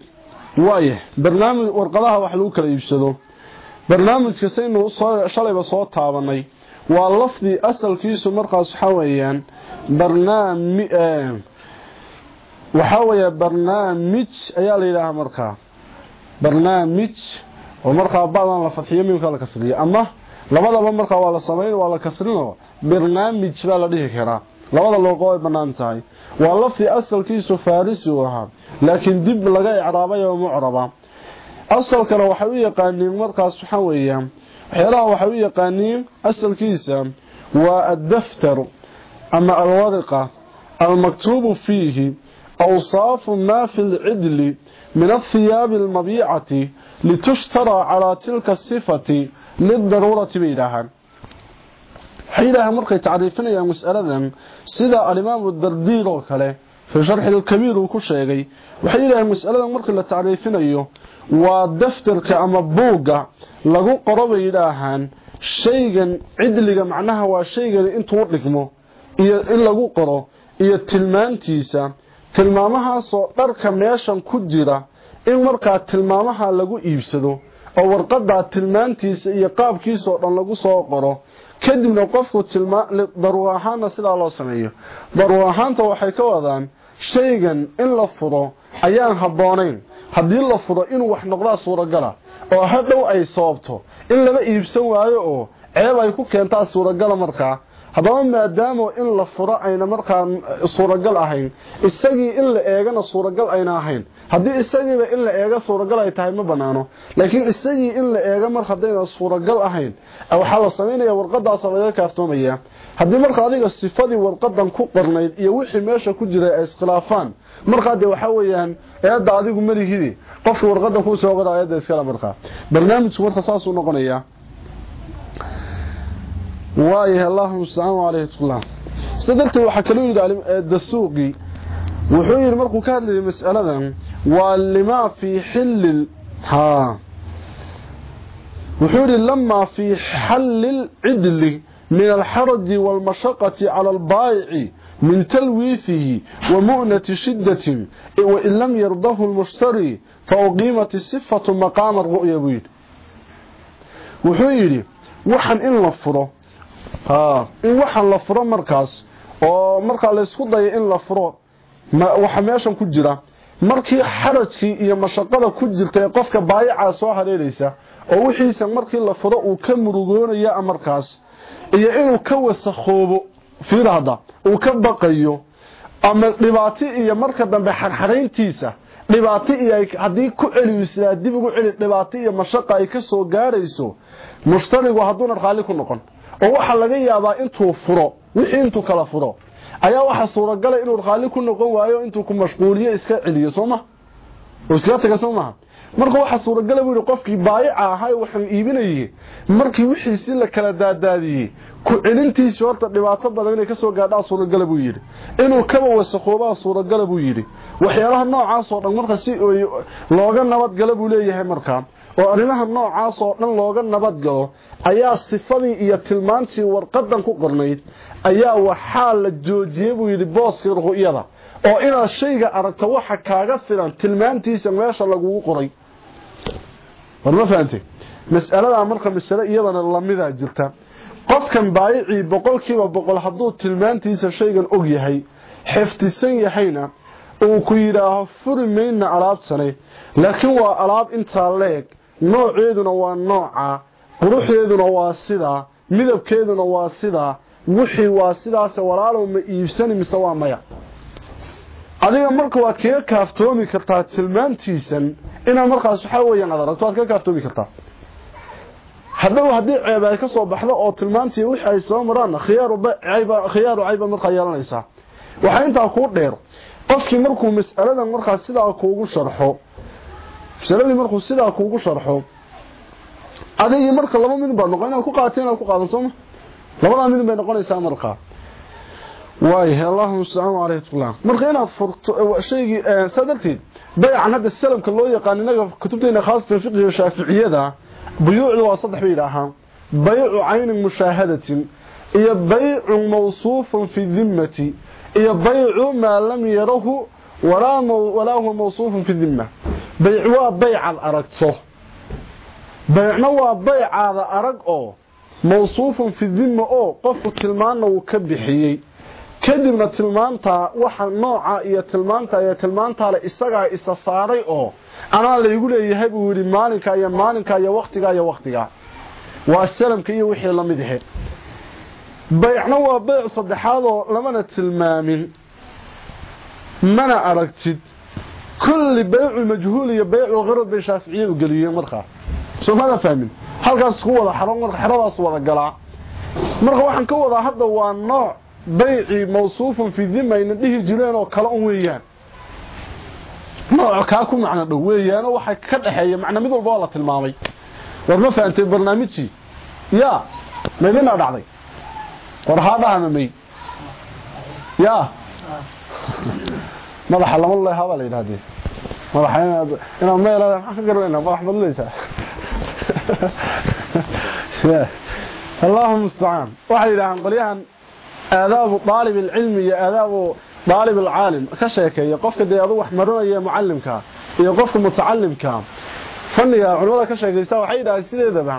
waaye barnaamij warqadaha wax lagu kala iibsado. Barnaamijkasaynu shalayba soo taabanay waa lafdi asalkiisu markaas waxa weeyaan barnaami eh, waxa weeye barnaamij ayaa la yidhaahaa markaa barnaamij oo markaa bacdan la fadxiyo miimka la kasriyo. Ama labadaba markaa waa la samayn waa la kasrinoo barnaamij baa la dhihi karaa. Labada looqo ay bannaan tahay. Waa lafdi asalkiisu farisi uu ahaa. Laakiin dib laga icraabay oo mucraba asalkana waxay u yaqaaniin markaas waxa weeyaan هيرا وحوية قانيم اصل كيسا والدفتر اما الورقه المكتوب فيه اوصاف ما في العدل من الثياب المبيعه لتشترى على تلك الصفه للضروره بيدها حينها مرقي تعريفنا يا مساله سيده الامام الدردير وكله fii sharxi lkabiir uu ku sheegay waxay yidhaaheen mas'aladan markii la tacriifinayo waa daftarka ama buugga lagu qoro bay yidhaahaan shaygan cidliga macnaha waa shaygan intuu dhigmo iyo in lagu qoro iyo tilmaantiisa. Tilmaamahaasoo dharka meeshan ku jira in markaa tilmaamaha lagu iibsado oo warqadaa tilmaantiisa iyo qaabkiisaoo dhan lagu soo qoro kadibna qofku daruur ahaanna sidaa loo sameeyo. Daruur ahaanta waxay ka wadaan shaygan in la furo ayaan habboonayn. Haddii la furo inuu wax noqdaa suuragala oo hadhow ay sababto. In laba iibsan waayo oo ceeb ay ku keentaa suuragala markaa haddaba maadaamo in la furo ayna markaa suuragal ahayn isagii in la eegana suuragal ayna ahayn. Haddii isagiiba in la eega suuragal ay tahay ma banaano. Laakiin isagii in la eega mar haddayna suuragal ahayn waxaa la samaynaya warqadaasa laga kaaftoomaya. Haddii marka adiga sifadii warqadan ku qornayd iyo wixii meesha ku jiray ay iskhilaafaan markaa dee waxaa weeyaan eedda adigu malihidi qofkii warqadan kuu soo qora eedda iskala markaa barnaamijku marka saasuu noqonayaa waayahay allahuma mustacaan caleyhi tqullah sida darteed waxaa kaloo yidhi dasuuqi wuxuu yidhi markuu ka hadlayay mas'aladan waa limaa fii xillil ha wuxuu yidhi lamaa fii xalli lcidli min alxaraji waalmashaqati cala albaayici min talwiifihi wa mu'nati shiddatin wain lam yardahu lmushtari fa uqiimat sifatu maqaama ru'ya buu yidhi. Wuxuu yidhi waxan in la waxaan la furo markaas oo markaa laysku dayo in la furo waxa meeshan ku jira markii xarajkii iyo mashaqada ku jirta ee qofka baayacaa soo hareeraysa oo wixiisa markii la furo uu ka murugoonaya markaas iyo inuu ka wasakoobo fiirahda uu ka baqayo ama dhibaato iyo marka dambe xarxarayntiisa dhibaato iyo haddii ku celiyislaa dib ugu celi dhibaato iyo mashaqa ay ka soo gaarayso mushtarigu hadduuna raalli ku noqon oo waxaa laga yaabaa intuu furo wixii intuu kala furo ayaa waxa suuragala inuu raalli ku noqon waayo intuu ku mashquuliyo iska celiyo sooma oo iska taga soo maaha marka waxa suuragala buu qofkii baayica ahaa waxaan iibinayay. Markii wixiisi la kala daadaadiyey ku celintiisii horta dhibaato badan inay ka soo gaadhaa suuragala buu yidhi. Inuu kaba wasakhoobaa suuragala buu yidhi. Waxyaalaha noocaas oo dhan marka si looga nabadgala buu leeyahay markaa oo arrimaha noocaas oo dhan looga nabadgalo ayaa sifadii iyo tilmaantii warqadan ku qornayd ayaa waxaa la joojiyey buu yidhi booskii ru'yada oo inaad shayga aragto waxa kaaga filan tilmaantiisa meesha lagugu qoray. War ma fahantay mas'aladaa marka masale iyadana lamidaa jirta. Qofkan baayicii boqolkiiba boqol hadduu tilmaantiisa shaygan og yahay xifdisan yahayna uu ku yidhaaho furi mayna alaabtani laakiin waa alaab intaa leeg nooceeduna waa nooca quruxdeeduna waa sidaa midabkeeduna waa sidaa wixii waa sidaas walaalow ma iibsani mise waa maya. Adiga marka waad kaga kaaftoomi kartaa tilmaantiisan inaad markaas waxaa weyaan ad aragto waad kaga kaaftoomi kartaa. Hadhow haddii ceeb ay ka baxdo oo tilmaantii wixii ay soo maraanna khiyaaru cayba markaa yeelanaysaa. Waxaa intaa kuu dheer qofkii markuu mas'aladan markaas sidaa kuugu sharxo masaladii markuu sidaa kuugu sharxo adigii marka laba midin baad noqon inaad ku qaata inaad ku qaadan sooma labadaa midin bay noqonaysaa markaa waayahay allahuma mustacaan tqullah marka inaad furto shaygii saa darteed baycan salamka loo yaqaan inaga kutubteena khaasatan fiqiga shaaficiyada buyuucdu waa saddex bay yidhaahaan. Baycu mushaahadatin iyo baycu mawsuufun fi dimmati iyo baycu maa lam yarahu walaa huwa mawsuufun fi dimma. Bayc waa baycaad aragto. Baycna waa baycaada arag oo mawsuufun fi dimma oo qofku tilmaanna uu ka bixiyey. Kadibna tilmaanta waxa nooca iyo tilmaanta iyo tilmaanta le isagaa isa saaray oo anaa laygu leeyahay buu yidhi maalinka iyo maalinka iyo waktiga iyo waktiga waa salamka iyo wixii la mid ahe. Baycna waa bayc saddexaad lamana tilmaamin mana aragtid kulli baycu majhuul iyo baycu qarad bay shaaficiyadu geliyeen markaa soo fahmin? Halkaas ku wada xaro marka xeradaas wada galaa. Marka waxaan ka wadaa hadda waa nooc bayci mawsuufun fi dhimma in dhihi jireen oo kala un weeyaan. Nooc ka ku macna dhow weeyaan oo waxa ka dhaxeeya macna mid walba la tilmaamay. War ma fahamtay barnaamijki ya meedina dhacday? War haadhaha may? Ya madaxa lama leeyahay baa la yidhaahdee madaxa inaan meel waxaan ka garanayna madax madlaysa اللهم استعان waxay yiraahdaan qoliyahan aadaabu طالب العلم iyo aadaabu طالب العالم ka sheekeeyo qofka deedu wax marinaya muallimka iyo qofka mutaallimka fanniga culimada ka sheekaysa waxay yiraahdaan sideedaba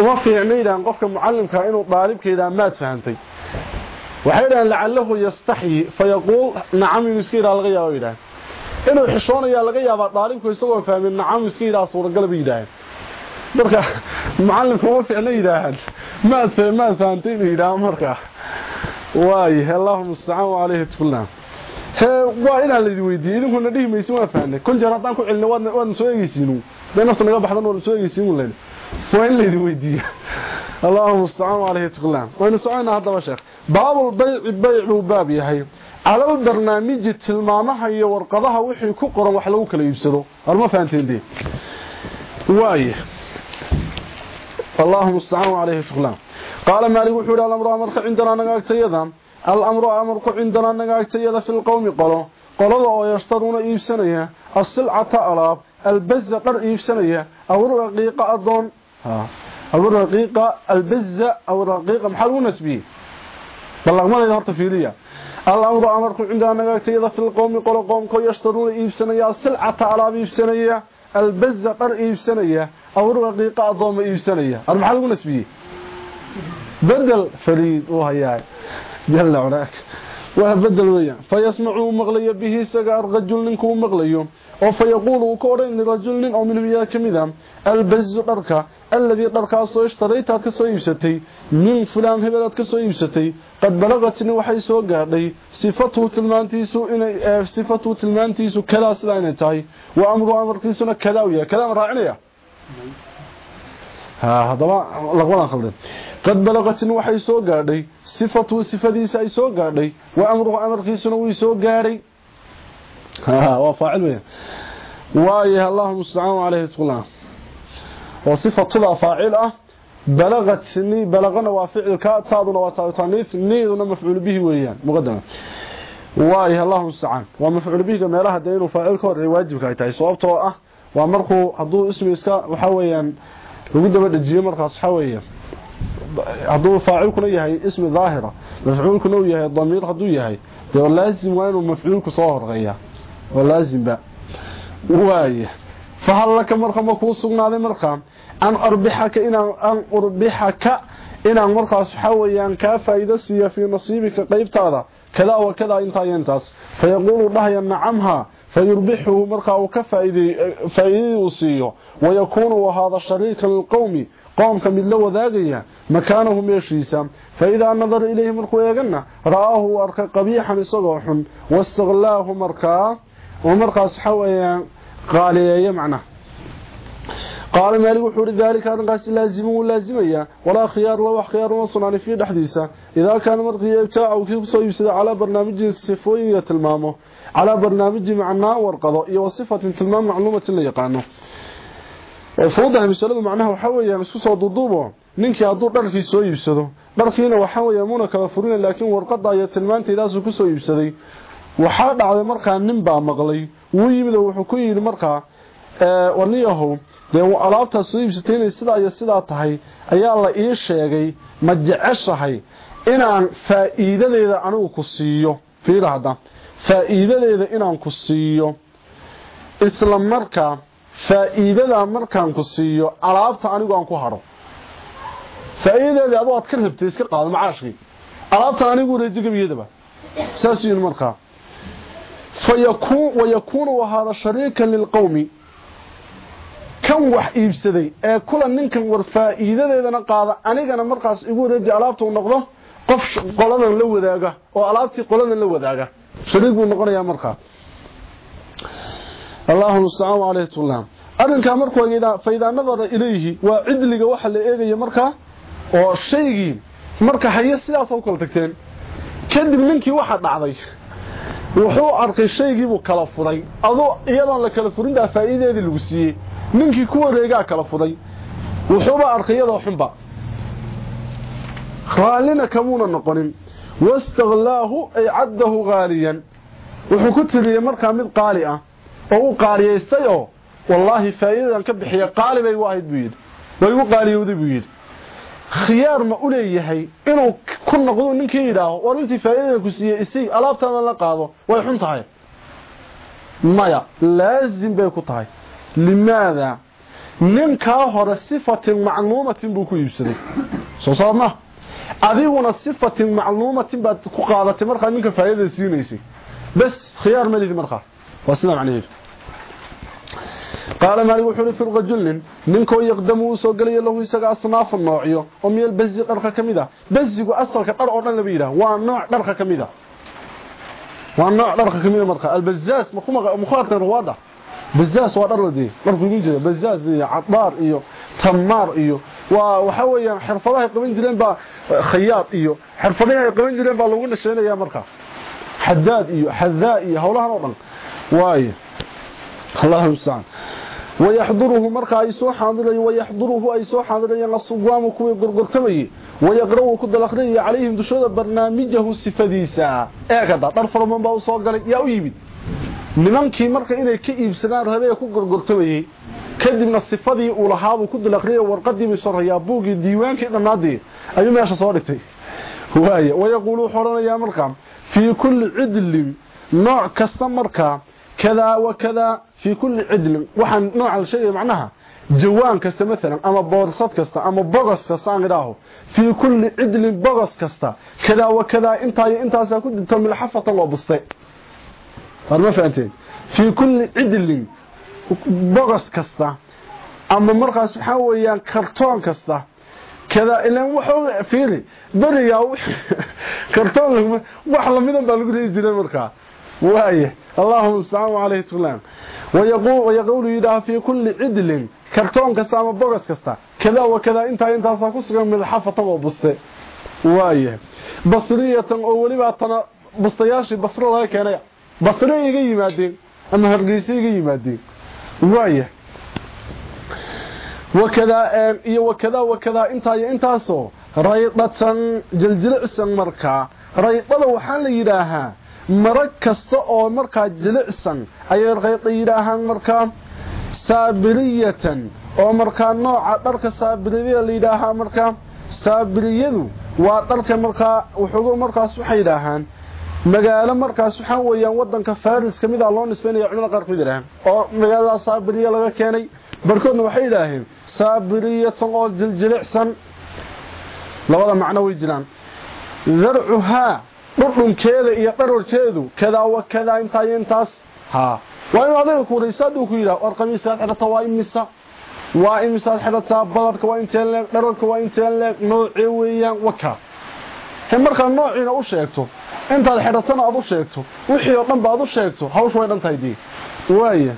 uma fiicnaydaan qofka muallimka inuu daalibkeeda maad fahantay waxay yiraahdaan la'allahu yastahi fayaqul na'am miskiira laga yaabo yiraahdaan inuu xishoonayaa laga yaabaa daalibku isagoo fahmin na'am miskiira suuragal bay yiraahdaan marka muallimku ma fiicna yiraahdaan ma ma fahamtay yiraahdaan marka. Waay allahumma sta'an alayhi tukulna he waa ina la weydiiyay idinku na dhihi mayso waa fahanay kun jeer hadaan ku cilno waad waad soo eegaysiinu bay nafta naga baxdan waad soo eegaysiinu leen وين اللي ودي اللهم استعان عليه تقلان وين سعينا هذا شيخ؟ باب البيع بيع وباب يحيى على البرنامج tilmaamaha هي warqadaha wixii ku qoran wax lagu kala iibsado arma faanteen dii waaye اللهم استعان عليه تقلان قال مالك وحول الأمر أمرك عندنا نغاغتيدا الأمر أمرك عندنا نغاغتيدا في القوم قالوا. qolada oo yashtaruuna iibsanaya السلعة alaab albazza dhar iibsanaya أو raqiiqa اظن الرقيقة البزة أو الرقيقة محلو نسبيه بلغ ما لديه ارتفيلية الأمر أمرك عندنا نقاكتيدا في القوم قالوا قوم يشترون إيبسانية السلعة ألاب إيبسانية البزة قر إيبسانية أو الرقيقة أضوم إيبسانية أنا محل قلنا اسميه بدل فريد وهياي جل عراك وبدل ويا فيسمعوا مغلي به سقار رجل نكو مغلي وفيقول كورين لرجل أو من ويا كمذا البز alladii dhabkaasoo ishtaraytaad ka soo iibsatay min fulaan hebelaad ka soo iibsatay qad balaqatni waxay soo gaadhay sifatuhu tilmaantiisu inay sifatuhu tilmaantiisu kadaa sidaa inay tahay wa amruhu amarkiisuna kadaa u yahay kadaa ma raacinaya hadaba laqwadan khaldin qad balaqatni waxay soo gaadhay sifatuhu sifadiisa ay soo gaadhay wa amruhu amarkiisuna wuu soo gaadhay waa faacil weeyaan waayaha allahuma mustacaan caleyhi tqullah وصفة فاعل بلغت سني بلغنا وفعل كاتادنا وتانيث نيدنا مفعول به ويان مقدمه وايه اللهم استعان ومفعول به waajibka ay tahay sababtoo ah waa markuu haduu ismi iska waxa weeyaan lagu daba dhajiyo markaas waxa weeyaan haduu faa'ilkuna yahay ismi dhaahira mafcuulkuna yahay dhamiir haduu yahay de laazim waa inuu mafcuulku soo horqeeya waa laazim ba waaye فهل لك مرخا ما كوسقنا ذي مرخا أن أربحك إنا أن أربحك إنا مرخا سحويا كافا إذا سي في نصيبك قيبت هذا كذا وكذا إنتا ينتس فيقول الله ينعمها فيربحه مرخا وكفا فإذا سيه ويكون وهذا شريك القوم قوم كم اللو ذاقيا مكانهم يشريسا فإذا نظر إليه مرخوا يقنا رآه أرخا قبيحا صغوح واستغلاه مرخا ومرخا سحويا أرخى قبيحا صغوح واستغلاه مرخا ومرخا سحويا قال معنى قال مالك وحور ذلك أن قاس لازم ولازمية ولا خيار لو خيار وصنعني في دحديثة إذا كان مرقي يبتاع أو كيف سيبسد على برنامج صفوية المامه على برنامج معنا ورقضاء وصفة تلمام معلومة اللي يقانه وفوضها مسألة معناها وحاوية مسكوسة ضدوبه ninkii hadduu dharkii soo iibsado dharkiina waxaa weeye muuna kala furin laakiin warqada iyo tilmaanteedaasuu ku soo iibsaday waxaa dhacday markaa nin baa maqlay wuu yimid oo wuxuu ku yidhi markaa waniyahow dee alaabtaas soo iibsatay inay sidaa iyo sidaa tahay ayaa la ii sheegay ma jeceshahay inaan faa'iidadeeda anigu ku siiyo. Fiira hadda faa'iidadeeda inaan ku siiyo isla markaa faa'iidada markaan ku siiyo alaabta anigu aan ku hadho faa'iidadeeda adoo aad ka rabtay iska qaado macaashkii. Alaabtan anigu reeji gabiyadaba saasiin markaa fayakun wayakunu hada shariikan lilqawmi kan wax iibsaday ee kula ninkan war faa'iidadeedana qaada anigana markaas igu wareeji alaabta uu noqdo qof qoladan la wadaaga oo alaabtii qoladan la wadaaga shariik buu noqonayaa markaa allahu mustacaan alayhi tullam arrinkaa markuu faidaa nadara ilayhi waa cidliga waxa la eegaya markaa oo shaygii marka haye sidaas u kala tagteen kadib ninkii waxa dhacday wuxuu arkay shaygiibuu kala furay. Aduu iyadoon la kala furintaa faa'iideedii lagu siiyey. Ninkii ku wareegaa kala furay. Wuxuuba arkay iyadoo xunba. Raallina kamuuna noqonin. Wastakhlaahu ay caddahu haaliyan wuxuu ku tiriyey markaa mid qaali ah. Oo u qaaliyaystay oo wallaahi faa'iidadan ka bixiya qaali bay u ahayd buu yidhi. Way igu qaaliyowday buu yidhi war intii faa'iidada ku siiyey isii alaabtaana la qaado way xun tahay maya laazim bay ku tahay limaada ninkaa hore sifatin macluumatin buu ku iibsaday soo saarma adiguna sifatin macluumatin baad ku qaadatay markaa ninka faa'iidada siinaysay bas khiyaar ma lidi markaa waa sidaa macnaheedu qaala maalik wuxuu fi rajulin ninkoo yaqdamu soo galaya lahu isaga asnaafa noocyo oo meel bazi dharka ka ah? Bazigu asalka dhar oo dhan laba waa nooc dharka ka ah. Waa nooc dharka ka mid ah marka albazaas mukhaartan ruwaada. Bazaas waa dhar dharku idin jira bazaas iyo cadaar iyo tamaar iyo waa waxa weeyaan xirfadaha ay qaban jireen baa khayaad iyo xirfadaha ay jireen baa lagu nasheynaya marka. Xadaad iyo xadaa iyo howlahan oo dhan. Waayo allahu mustacaan wayaxduruhu marka ay soo xaadirayo wayaxduruhu ay soo xaadirayaan asugwaamu kuwii gorgortamayay wayaqra-u ku dalakrinaya calayhim dushooda barnaamijahu sifadiisa eegada dhar faraman baa u soo galay yaa u yimid nimankii marka inay ka iibsadaan rabee ku gorgortamayey kadibna sifadii uu lahaabuu ku dalaqrinaya warqadii bay soo rayaa buugii diiwaankii dhammaadii ayuu meesha soo dhigtay wayaquulu wuxuu odhanayaa markaa fii kulli cidlin nooc kasta markaa كذا وكذا في كل عدل. وحن نوع الشيء معناها جوان كسته مثلا أما بورصد كسته أما بغس كسته في كل عدل بغس كسته كذا وكذا إنت إنت ساكنت انت ملحفه لو بسطي ما فهمتين في كل عدل بغس كسته أما مرقه سبحان ويا كرتون كسته كذا إلا وحو فيلي. بريا كرتون وحلمين بالغري جيره مرقه وايه اللهم استعان عليه السلام ويقول ويقول يدا في كل عدل كرتون كستا ama bogas kasta kada wa kada inta inta soo ku sugan mid xafata oo buste waaye basriyatan oo waliba tan bustayaashi basro laga keenay basro iga yimaadeen ama hargeysa iga yimaadeen waaye wakada iyo wakada wakada inta intaaso raydatan jiljilcsan marka raydada waxaa la yiraahaa marag kasta oo markaa jilicsan ayay qayda yidhaahaan markaa saabiriyatan oo markaa nooca dharka saabiriyada la yidhaahaa markaa saabiriyadu waa dharka markaa wuxugu markaas waxay yidhaahaan magaalo markaas waxaa weeyaan wadanka faris ka mid a loo nisbaynaya culimada qaar ka mid yidhahaan oo magaalada saabiriya laga keenay. Barkoodna waxay yidhaaheen saabiriyatan oo jiljilicsan labada macno way jiraan. Darcuhaa dhudhunkeeda iyo dhararkeedu kadaa wa kadaa intaa iyo intaas. Ha. Waa inuu adiga kuuraysa hadduu ku yidhaha war qamiiskaad xidhata waa imisa? Waa imisaad xidhataa badarka waa inteen leeg dhararka waa inteen leeg noocee weeyaan waka. He markaad noociina u sheegto intaad xidhatana aad u sheegto wixii oo dhan ba aad u sheegto hawsha way dhan tahay dii. Waaya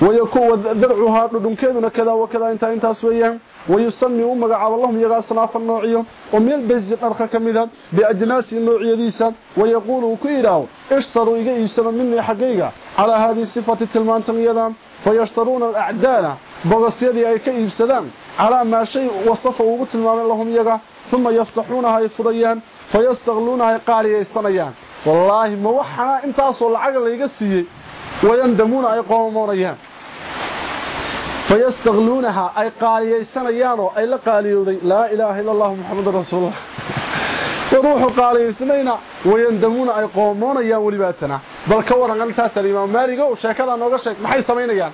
darcuhaa dhudhunkeeduna kadaa wakadaa intaa intaas weeyaan. Wayusami u magacaabo lahum iyagaa sanaafa noociyo. Oo meel baysi dharka ka mida biajnaasi noocyadiisa. Wayaquulu uu ku yidhaaho ishtaruu iga iibsado minii xaggayga calaa haadii sifati tilmaantan iyada fayashtaruuna alacdaana bogosyadii ay ka iibsadaan calaa maa shay wasafa uugu tilmaamay lahum iyaga uma yaftaxuunaha ay furayaan fayastakluunaha ay qaariyaysanayaan wallaahi ma waxanaa intaasoo lacaga layga siiyey wayandamuuna ay qoomoonayaan fayastakluunahaa ay qaaliyaysanayaanoo ay la qaaliyowday laa ilaaha ila allahu muxamadun rasuulullah war wuxuu qaaliyaysnayna wayandamuuna ay qoomoonayaan welibaatana bal ka waran arintaas alimaam maalig ow sheekadaa nooga sheeg maxay samaynayaan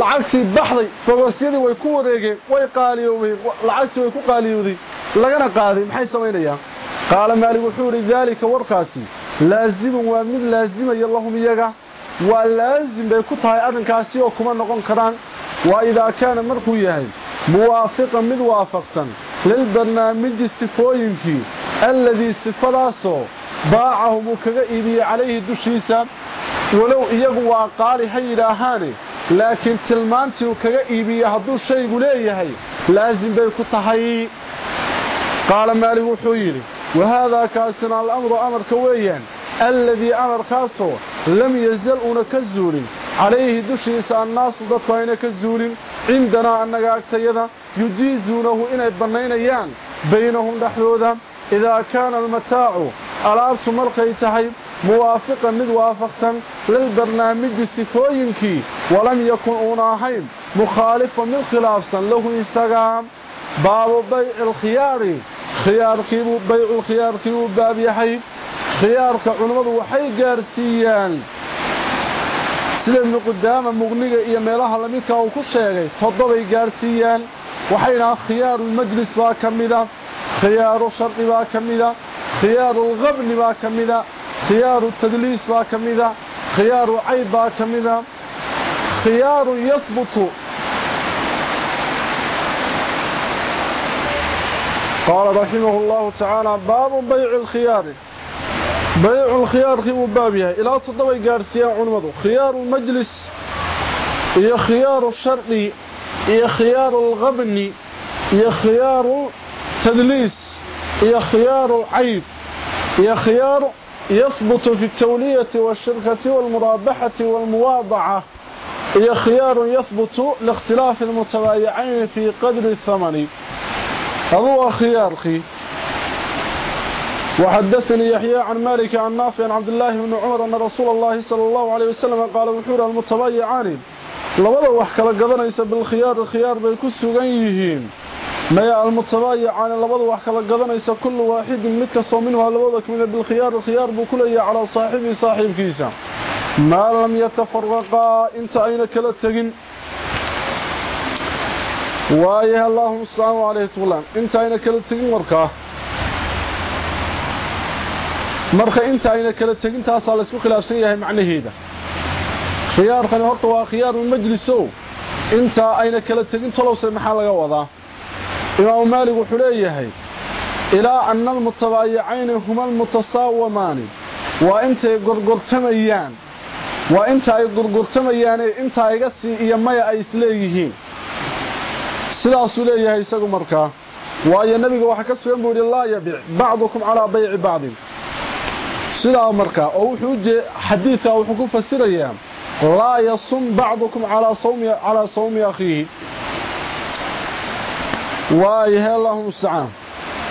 lacagtii baxday fogoosyadii way ku wareegeen way qaaliyoobeen lacagtii way ku qaaliyowday lagana qaaday maxay samaynayaan qaala maalig wuxuu yidhi daalika warkaasi laasimun waa mid laazimaya lahum iyaga waa laazim bay ku tahay arrinkaasi oo kuma noqon karaan waa idaa kaana markuu yahay muwaafiqan mid waafaqsan lilbarnaamiji sifooyinkii alladii sifadaasoo baacahum uu kaga iibiyey calayhi dushiisa walow iyagu waa qaali ha yidhaahaane laakiin tilmaantii uu kaga iibiyey hadduu shaygu leeyahay laasim bay ku tahay qaala maalig wuxuu yidhi wahaadaa kaasina alamru amarka weeyaan alladii amarkaasoo lam yazal una ka zuulin calayhi dushiisa annaasu dadku ayna ka zuulin cindanaa annaga agtayada yujiizuunahu inay bannaynayaan baynahum dhexdooda idaa kaana almataacu alaabtu markay tahay muwaafiqan mid waafaqsan lilbarnaamiji sifooyinkii walam yakun uuna ahayn mukhaalifan mid khilaafsan lahu isagaa baabu bayci alkhiyaari khiyaarkiibuu bayculkhiyaarkiibuu baab yahay uu ku sheegay toddobay gaarsiiyaan waxaydhahaan khiyaarulmajlis baa ka mida khiyaaru shardi baa ka mida khiyaarulqabni baa ka mida khiyaaru tadliis baa ka mida khiyaaru cayb baa ka mida khiyaaru yahbutu qaala raximah اllahu tacaala baabu bayci اlkhiyaari بيع الخيار في بابيها إلى تضوي قارسيا عنمضو خيار المجلس هي خيار الشرطي هي خيار الغبني هي خيار التدليس هي خيار العيب هي خيار يثبت في التولية والشركة والمرابحة والمواضعة هي خيار يثبت لاختلاف المتبايعين في قدر الثمن. هذا هو خيار خي. وحدثني يحيى عن مالك عن نافع عن عبد الله بن عمر أن رسول الله صلى الله عليه وسلم قال بحور المتبايعان لولا وحكال قدنيس بالخيار الخيار بيكسو غيهين ما يا المتبايع على لبد واخ كلا غدنيس كل واحد من كسو منه. لبد كمن بالخيار الخيار بو يا على صاحبي صاحب كيسا. ما لم يتفرقا. انت أين كلا تسجن وايه اللهم صل على طولان انت أين كلا تسجن وركه marka intaayna kala tegin taasaa laysku khilaafsan yahay macnaheeda. khiyaarkani horta waa khiyaarulmajliso intaa ayna kala tegin tolowse maxaa laga wadaa? imaamu maalig wuxuu leeyahay ilaa anna almutabaayicayni huma almutasaawamaani. Waa intay gorgortamayaan. Waa inta ay gorgortamayaanee intaa iga sii iyo maya ay isleeyihiin sidaasuu leeyahay isagu markaa waayo nebiga waxaa ka sugan buu yidhi laa yabic bacdukum calaa bayci bacdin sidaa markaa oo wuxuu xadiidkaa wuxuu ku fasirayaa laa yasum bacdukum calaa sawmi calaa sawmi akhiihi waayahay allahuma mustacaan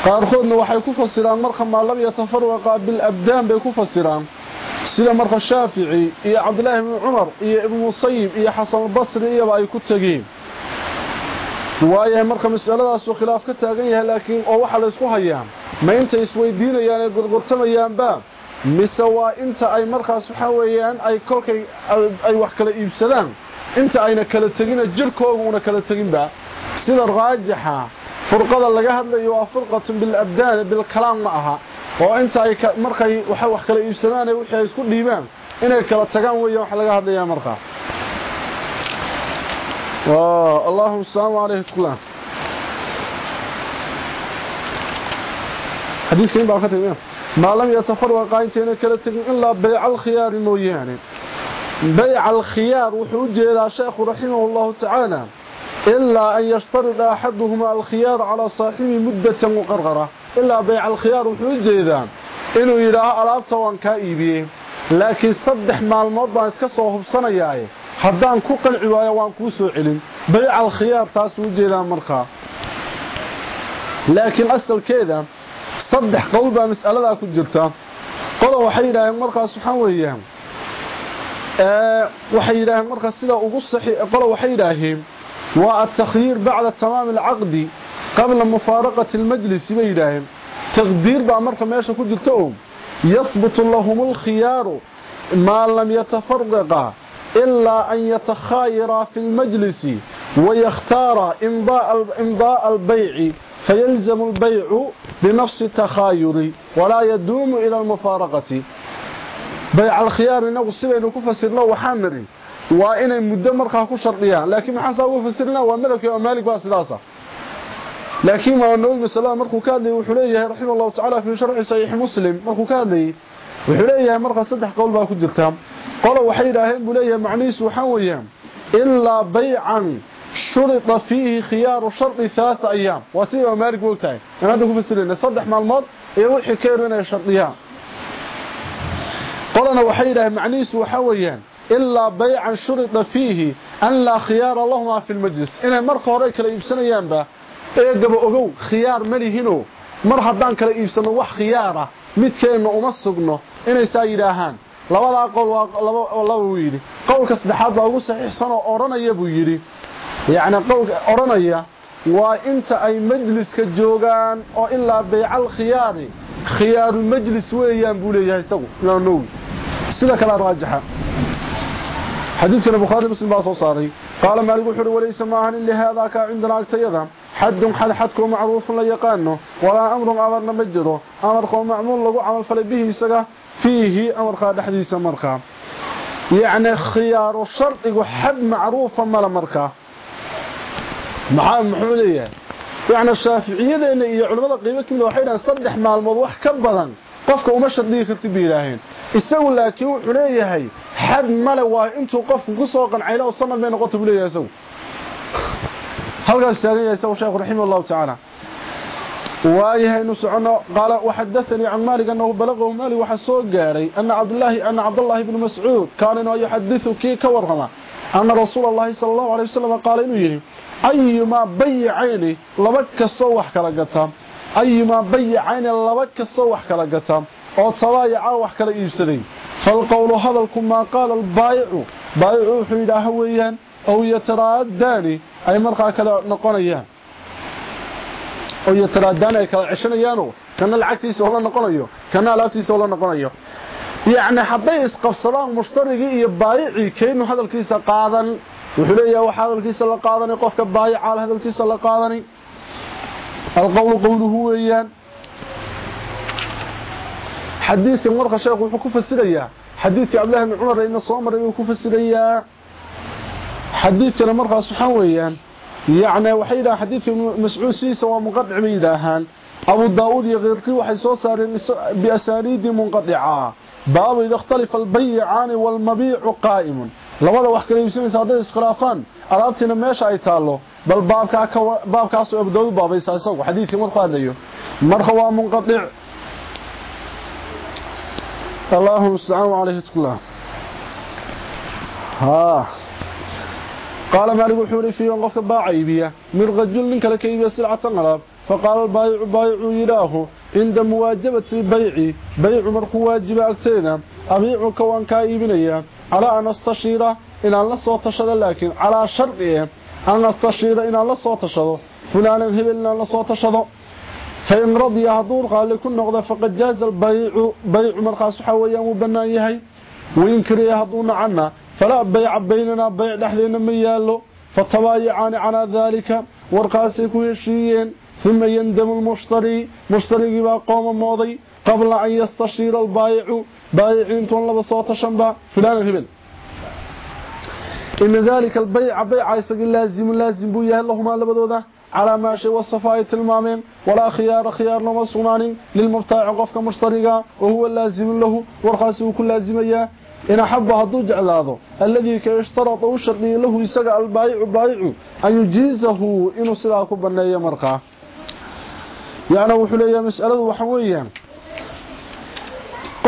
qaarkoodna waxay ku fasiraan marka maa lam yatafaraqaa bilabdaan bay ku fasiraan sida marka shaafici iyo cabdilaahi bni cumar iyo ibnu musayib iyo xasanulbasri iyaba ay ku tegeen waayahay marka masaladaasuu khilaaf ka taagan yahay laakiin oo waxaa laysku hayaa ma intay isweydiinayaan ee gorgortamayaanba mise waa inta ay markaas waxa weeyaan ay kolkay ay wax kala iibsadaan. Inta ayna kala tegina jirkooga una kala teginba sida raajixa furqada laga hadlayo waa furqatun bilabdaan bilkalaam ma aha. Oo inta ay markay wax kala iibsadaan wixii ay isku dhiibaan inay kala tagaan weeyaan wax laga hadlayaa markaa. Allahuma salaamu calayhi tkulaan xadiiska baa ka tegmeen ما لم يتفرق انتين كلا تجن الا بيع الخيار مويان بيع الخيار وحوجه الى شيخ رحمه الله تعالى الا ان يشترط احدهما الخيار على صاحبه مده مقرره الا بيع الخيار وحوجه اذا انه يراها alaabta waan ka iibiyay laakiin saddex maalmood baan iska soo hubsanayaa haddaan ku qanci waayo waan kuu soo celin bayc alkhiyaar taas u jeedaa markaa laakiin asalkeeda saddex qowl baa mas'aladaa ku jirta. Qola waxay yidhaaheen markaas waxaa weeyaan waxay yidhaaheen markaas sida ugu qola waxay yidhaaheen waa atakhyiir bacda tamaami alcaqdi qabla mufaaraqati almajlisi bay yidhaaheen. Taqdiir baa marka meesha ku jirta oo yahbutu lahum alkhiyaaru maa lam yatafaraqa ilaa an yatakhaayiraa fi lmajlisi wayakhtaara imdaa albayci فيلزم البيع بنفس التخايل ولا يدوم إلى المفارقة. بيع الخيار إنه قصير إنه كفصير له وحامري وإن المدمر خاكو شرطيا لكن محاسا هو فصير له وملك ومالك باسلاسة لكن ما النبي صلى الله عليه وسلم مرخو كان لي رحمه الله تعالى في شرع صحيح مسلم. مرخو كان لي وحليا مرخا صدح قول باكو جلتام قالوا وحيدا هين بليا معنيس وحاويا إلا بيعا shurita fiihi khiyaaru shardi halaata ayaam waa sida imaam maalik u ogtahay. In hadda ku fasirayna saddex maalmood iyo wixii ka yar inay shardiyaan qolana waxay yidhaaheen macnihiisu waxaa weeyaan ilaa baycan shurita fiihi an laa khiyaara lahumaa fi lmajlis inay marka hore kala iibsanayaanba eegaba ogow khiyaar ma lihinoo. Mar haddaan kala iibsano wax khiyaara midkeenna uma sugno. Inay saa yidhaahaan. Labadaa qowl waa laba buu yidhi. Qowlka saddexaad baa ugu saxiixsanoo odhanaya buu yidhi yacni qowlka odhanaya waa inta ay majliska joogaan oo ilaa baycal khiyaari khiyaarulmajlis weeyaan buu leeyahay isagu imaam nawowi sida kale raajixa xadiidkana bukhaari muslim baa soo saaray. Qaala maalik wuxuu uhi walaysa maahan lihaadaa kaa cindana agtayada xadun xad xadkoo macruufun la yaqaano. Walaa amrun amarna ma jiro. Amarkoo macmuul lagu camalfalay bihi isaga. Fiihi amarkaa dhexdiisa markaa. Yacni khiyaaru shardigu xad macruufa male markaa maxaa muxuu leeyahay? Yacni shaaficiyadeenna iyo culimmada qiimo kamida waxay dhahaan saddex maalmood wax ka badan qofka uma shardigi kartid bay isagu laakiin wuxuu leeyahay xad male waa intuu qofku ku soo qancayla oo sanad bay noqota buu isagu. Halkaas taagan yahay isagu sheekhu raximah allahu tacaala. Waayahay inu socono qaala waxadathanii can maalik annahu balaqahu maalik waxaa soo gaaray ana cabdallahi bni mascuud kaana inuu yuxadiثu kii ka warrama ana rasuula allahi sala allahu alay wasalam qaala inuu yidhi ayumaa bayicayni laba kastoo wax kala gata ayumaa bayicayni laba kastoo wax kala gata oo tabaayacaa wax kala iibsaday falqowlu hadalku maa qaala albaayicu baayicu wuxuu yidhaaha weeyaan ow yataraadaani ay markaa kala noqonayaan oo yataraadaani ay kala ceshanayaanoo kana lacagtiisa oo la noqonayo kana alaabtiisa oo la noqonayo yacni hadday isqabsadaan mushtarigii iyo baayicii kaynu hadalkiisa qaadan wuxuu leeyahay waxa hadalkiisa la qaadanay qofka baayica hadalkiisa la qaadanay alqowlu qowluhu weeyaan. Xadiidkan marka sheekhu wuxuu ku fasirayaa xadiidkii cabdillahi bni cumar ina soo uu ku fasirayaa. Xadiidkana markaas waxaa weeyaan yacni waxay yidhahaan xadiidka mascuud sidiisa waa munqadic bay yidhaahaan. Abu daa-uud iyo keyrkii waxay soo saareen biasaaniidi munqadica. Baabu ida ikhtalifa albayicaani waalmabiicu qaa'imun labada wax kala iibsanaysa hadday iskhilaafaan alaabtiina meesha ay taallo bal baabkaasoo abdoodu baabaysaa isagu xadiidkii markuu hadlayo marka waa munqadic اللهم استعان عليه تقلا ها قال مالك وحوري في وقف باعيبية من رجل منك لكيبية سلعة غلاب calaa an astashiira inaan la soo tashado laakiin calaa shardiye an astashiira inaan la soo tashado fulaanan hebel inaan la soo tashado fain radiya hadduu qaali ku noqdo faqad jaaza albaycu baycu markaas waxaa weeyaan wuu bannaan yahay wain kariya hadduu nacana falaa bayca baynanaa bayc dhexdeenna ma yaallo fatabaayacaani calaa daalika warkaasay ku heshiiyeen uma yandamu lmushtari mushtarigii baa qabla an yastashiira albaayicu baayicintoon laba soo tashanba filaana hebel ina daalika albayca bayca isagii laazimun laazim buu yahay lahumaa labadooda calaa maa shay wasafa ay tilmaameen walaa khiyaara khiyaar looma sugnaanin lilmubtaaci qofka mushtariga oo huwa laasimun lahu warkaasi uu ku laasimayaa in axaba hadduu jeclaado alladii ka ishtarada u shardhiyay lahu isaga albaayicu baayicu an yujiizahu inuu sidaa ku banneeyo markaa yacnaa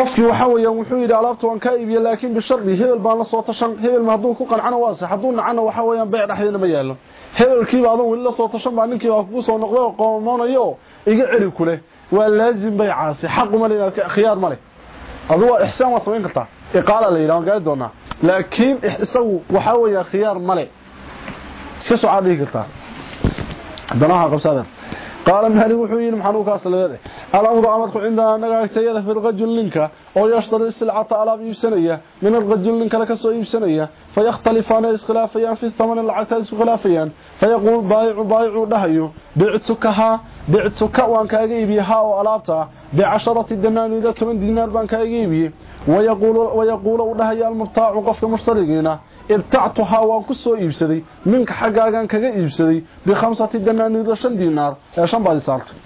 qofkii waxa weeyaan wuxuu yidhi alaabta waan ka iibiye laakiin bishardi hebel baan la soo tashan. Hebel ma hadduu ku qancana waa sax hadduu nacana waxa weeyaan beec dhexdeena ma yaalo hebelkiiba adan weli la soo tashan baa ninkii baa kugu soo noqday oo qoomanayo iga celi ku leh. Waa laazim baycaasi xaq uma leh khiyaar ma leh. Adu waa ixsaan waa samayn kartaa. Iqaala la yidhaha waan gaari doonaa. Laakiin isagu waxa weeyaan khiyaar ma leh. Iska soo caadhihi kartaa qaala maali wuxuu yidhi maxanuu kaas leeday alamru amarku cindanaa naga agtayada fi rajul ninka oo yashtari silcata alaab iibsanaya min arajul nin kale ka soo iibsanaya faykhtalifaana iskhilaafayaan fi amani lacagta isukhilaafayaan fayaquul baayicu baayicuu dhahayo bictukahaa bictuka waan kaaga iibiye haa oo alaabta bicasharati ila toban dinaar baan kaaga iibiye. Wayaquulu u dhahayo almurtaacu qofka mushtarigiina ibtactuhaa waan ku soo iibsaday minka xaggaagaan kaga iibsaday bikhamsati danaaniida shan dinaar ee shan baad saartay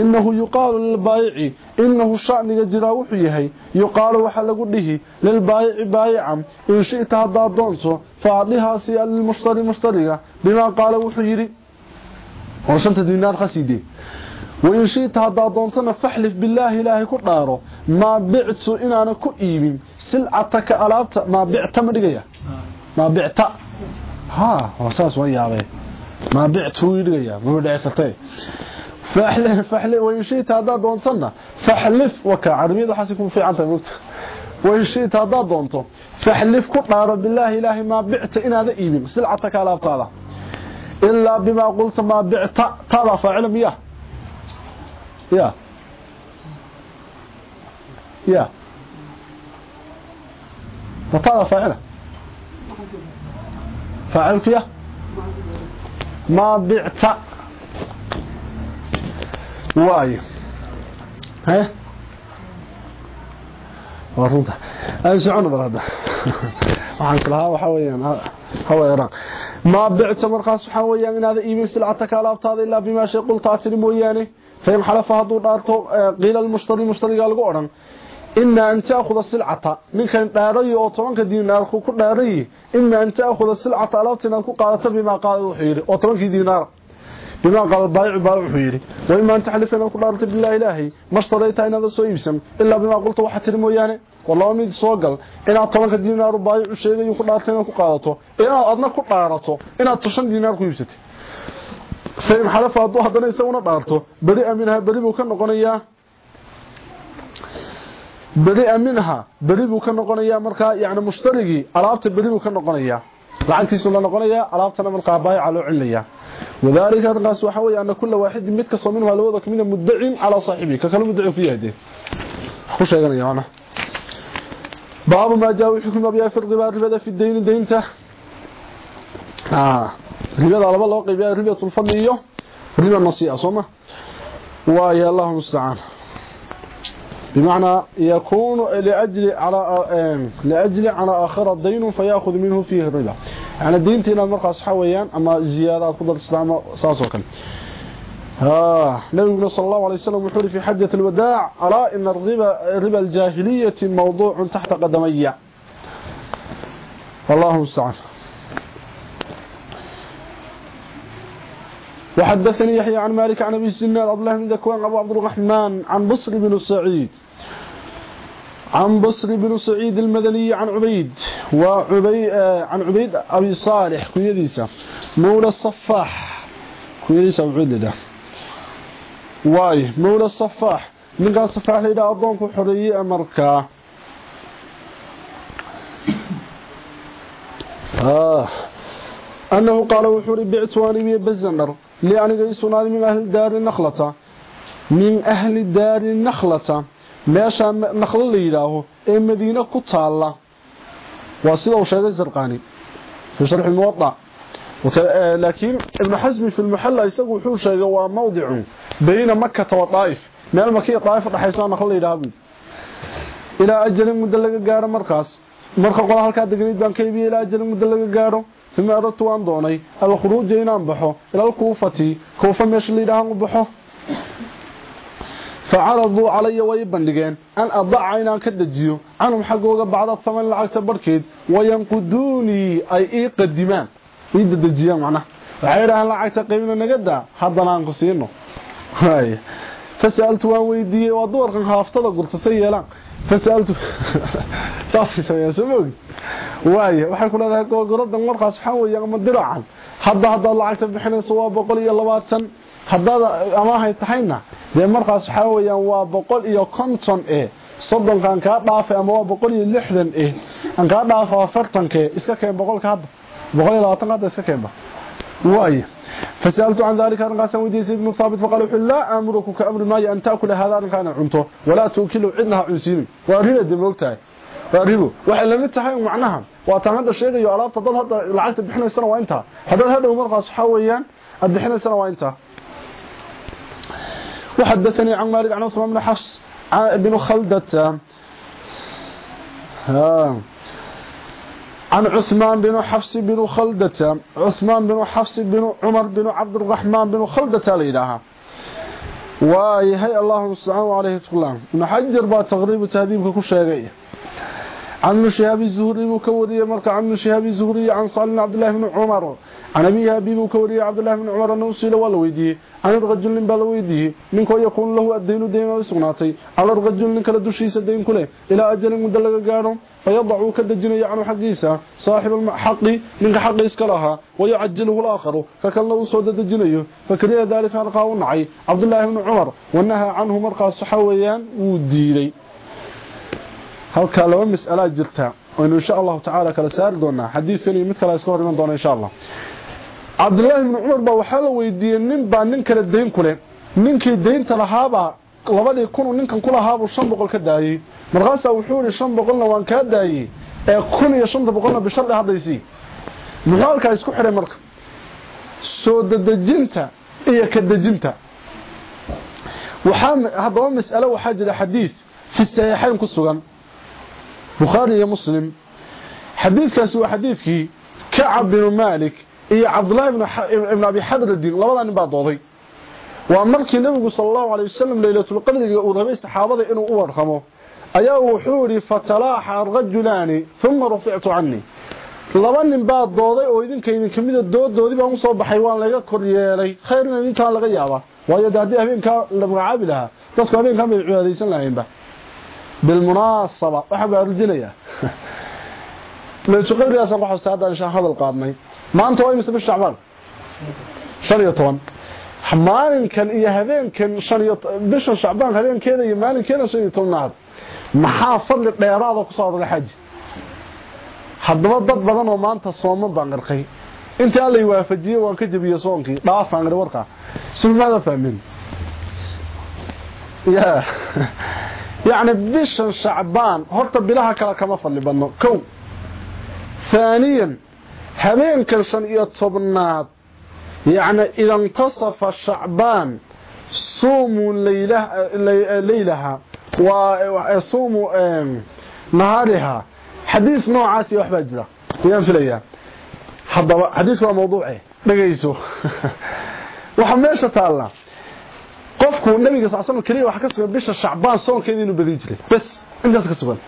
innahu yuqaalu lilbaayici innahu shaniga jiraa wuxuu yahay yuqaalu waxaa lagu dhihi lilbaayici baayica in shita haddaad doonto faadhihaasi lilmushtari mushtariga bimaa qaala wuxuu yidhi oo shanta dinaar khaside wain shita haddaad doontona faxlif bilaahi ilaahay ku dhaaro maa bictu inaana ku iibin silcataka alaabta maa maa bicta ha saas waa yaabee maa bictu wuu dhigaya mama dhici kartee wain shita haddaad doontona faxlif waka carabiyada waxaasi ku fiican tahay mogta wain shita haddaad doonto. Faxlif ku dhaaro bilaahi ilaahay maa bicta inaada iibin. Silcataka alaabtaada ilaa bimaa qulta maa bicta taadaa faacila miya maa bicta waayo he waa runta aan socono bal hadda waxaan islahaa waxaa weyaan hawa yaraan maa bicta markaas waxaa weyaan inaada iibin silcataka alaabtaada ilaa bimaa shay qultaa tiri mooyaane fain xalafa hadduu dhaarto qiila lmushtari mushtarigaa lagu odhan ima an taakuda silcata ninkan dhaarayo oo tobanka diinaarku ku dhaarayi ima an taakuda silcata alaabta inaad ku qaadato bimaa qaala wuxuu yidhi oo tobankii diinaara bimaa qaala baayicu baa wuxuu yidhi waima an taxlifa inaad ku dhaarto bilahi ilaahay mashtarayta inaada soo iibsan ilaa bimaa qulta waxa tiri mooyaane war laba mid soo gal inaad tobanka diinaaru baayicu sheegayo ku dhaarto inaad ku qaadato inaad adna ku dhaarato inaad toshan diinaar ku iibsatay fain xalafa ka noqonayaa markaa yani mushtarigii alaabta beri buu ka noqonayaa lacagtiisu la noqonayaa alaabtana markaa baayica loo celinayaa wadalika arrinkaas waxaa weeye ana kula waaxidin mid kastoo minhu labada kamida muddacin calaa saaxibihi ka kale muddaci ku yahdee ku sheeganaya macnaha baabu maa jaa wixii kuma biyaa fi ribaa ribada fi dayni daynta ribada laba loo qaybiya ribatul fadli iyo riba nasii'a sooma waayo allahu musta'an بمعنى يكون لأجل على لأجل على آخر الدين فيأخذ منه فيه الربا. يعني الدين تينا مرقص حويان أما زيادات قدر الإسلام ساسو كان آه نبي صلى الله عليه وسلم وحوري في حجة الوداع على إن الربا, الربا الجاهلية موضوع تحت قدمي. والله مستعان وحدثني يحيى عن مالك عن أبي السنان عبد الله بن ذكوان أبو عبد الرحمن عن بصر بن سعيد. عن بصر بن سعيد المدني عن عبيد وعبي عن عبيد أبي صالح كيديسا مولى الصفاح كيديسا عبيد ده. واي مولى الصفاح من قال الصفاح ليدا اضونك حرية امركا آه أنه قال وحوري بعت واني بزنر لأني قيسنا من أهل دار النخلة من أهل دار النخلة. meesha naqlo la yidhaaho ee madiine ku taala waa sida uu sheegay zarqaani fi sharxi muwaa laakiin ibnu xasmi fi lmuxalla isagu wuxuu sheegay waa mawdicun bayna makata wa daa'if meel makiya daa'if udhexaysa naqlo la yidhaha buy ilaa muddo laga gaadho markaas. Marka qola halkaa deganayd baan kaybiyey ilaa ajalin muddo laga gaadho uma aradtu waan doonay alkhuruuja inaan baxo ilaalkuufati kuufa meesha la yidhaahaan baxo facaraduu calaya way bandhigeen an adaca inaan ka dejiyo canhum xaggooga bacda taman lacagta barhkeed wayanquduunii ay ii qadimaan ii dadejiyaan macnaha waxay idhaaheen lacagta qiimina naga daa haddana aan ku siino fasa'altu waan weydiiyey waa dumarkan haaftada gurta say yeelaan fasa'altu saasay sameeyaan soo moogi waaya waxay ku leedahay googuradan warkaas waxaa weeye ama diracan hadda haddaad lacagta bixinayso waa boqol iyo labaatan haddaad amaahay tahayna dee markaas waxaa weeyaan waa boqol iyo konton e soddonkaan kaa dhaafay ama waa boqol iyo lixdan e aan kaa dhaafa afartanke iska keen boqolka hadda boqol iyo labaatanka hadda iska keenba واي فسألت عن ذلك أن قاسم وديس ابن ثابت فقال لا أمرك كأمر ماي أن تأكل هذا أن كان عنته ولا تأكله عدنها عنسيني وأرهب دموقتها وأرهبه وحي لم يتحي معناها وأتمنى الشيء يعلاب تضل هذا العالة بحنا السنة وإنتها هذا هذا مرقى صحويا الدحنا السنة وإنتها وحدثني عن مالك عن عثمان بن حفص بن خلدة. عن عثمان بن حفص بن خلدة. عثمان بن حفص بن عمر بن عبد الرحمن بن خلدة ليلها وهي الله المستعان عليه تقلان ابن حجر با تقريب تهذيبك كشيغي عن شهاب الزهري وكوري مرك عن شهاب الزهري عن صالح عبد الله بن عمر. can abiihi abiib uu ka wariyay cabdulahi bni cumar ana usiila waa la weydiiyey can adqajulnin baa la weydiiyey ninkoo yakuunu lahu addaynu deyna u sugnaatay cala nin kale dushiisa dayn kule ilaa ajalin muddo laga gaadho fayadacuu ka dejinayo canhu xaggiisa saaxibuxaqi ninka xaqi iska lahaa wayacajiluhu laakharu ka kalna uu soo dadejinayo fakariha daalika arqaa u nacay cabdulaahi bni cumar wanahaa canhu markaas waxa weeyaan wuu diiday halkaa laba mas'alaa jirta waynu insha allahu tacaala kala saari doonaa xadiidkan iyo mid kala iska hor doona insha allah cabdullaahi ibni cumar baa waxaa la weydiiyey nin baa nin kale dayn ku leh. Ninkii daynta lahaabaa labadii kun ninkan ku lahaabuu shan boqol ka daayey. Markaasaa wuxuu ihi shan boqolna waan kaa daayey. Ee kun iyo shanta boqolna bishardi haddaysii muxuu halkaa isku xidhay marka. Soo dadejinta iyo ka dejinta. Haddaba mas'ale waxaa jira xadiid fi saxiixayn ku sugan. Bukhaari iyo muslim. Xadiidkaasi waa xadiidkii kacab bin maalik iyo cabdullaahi ibn abi xadradin labada nin dooday. Waa markii nabigu sal allahu alay wasalam leylatulqadriga uu rabay saxaabada inuu u warramo ayaa wuxuu idhi fatalaaxa rajulaani uma rufictu canii laba nin dooday oo idinka idinka mida doodoodii baan u soo baxay waan laga kor khayrna idinkaa laga yaaba waayo de haddii habeenkaa la magacaabi lahaa dadku habeenkaan bay cibaadaysan lahaynba bilmunaasaba waxaa baa arujinayaa laytuqadrigaasaan ku xasusta haddaan ishaan hadal qaadnay. maanta way misba shacban 15 maalinkan iyo habeenkan 15 bisha shacban habeenkeeda iyo maalinkeeda 15 maxaa fadli dheeraada ku soo wada xaj haddaba dad badan oo maanta soomo baan qarqay inta la waafajiyay waan ka jabiyo soonkii dhaafaan warqa sulmaada fahmin yaa يعني بشن شعبان هرت بلها كلا كما فلي بدنو كو ثانيا habeenkan shan iyo tobnaad yacni ida intasafa shacbaan suumuu leylaha waa suumu nahaariha xadiis noocaasi waxbaa jira. Ayaan filayaa. Haddaba xadiisku waa mawduuce dhagayso. Waxaa meesha taalla. Qofku nabiga sal slam keliya waxa ka sugan bisha shacbaan soonkeeda inuu badin jiray. Bas intaas ka sugan.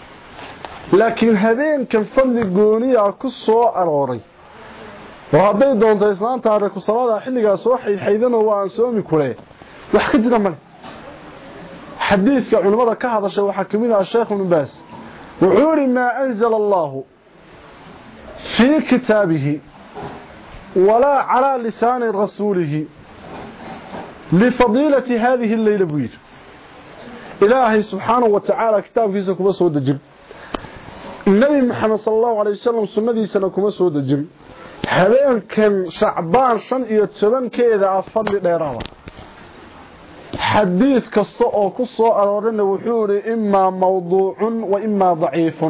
Ku soo arooray oo hadday doonto islaanta arku salaada xilligaa soo xaydxaydano waa aan soomi kule wax ka jira male. Xadiidka culimmada ka hadashay waxaa ka mid aha sheekh ibnu baas wuxuu yidhi maa anzala allaahu fii kitaabihi walaa calaa lisaani rasuulihi lifadiilati haadihi leyla buu yidhi. Ilaahay subxaanahu wa tacaala kitaabkiisa kuma soo dejin. Nabi maxamed sala allahu alay wasalam sunnadiisana kuma soo dejin. هذين كان شعبان صن يتبن كذا أفضل ديرانا حديث كالصوء كالصوء أرورين وحوري إما موضوع وإما ضعيف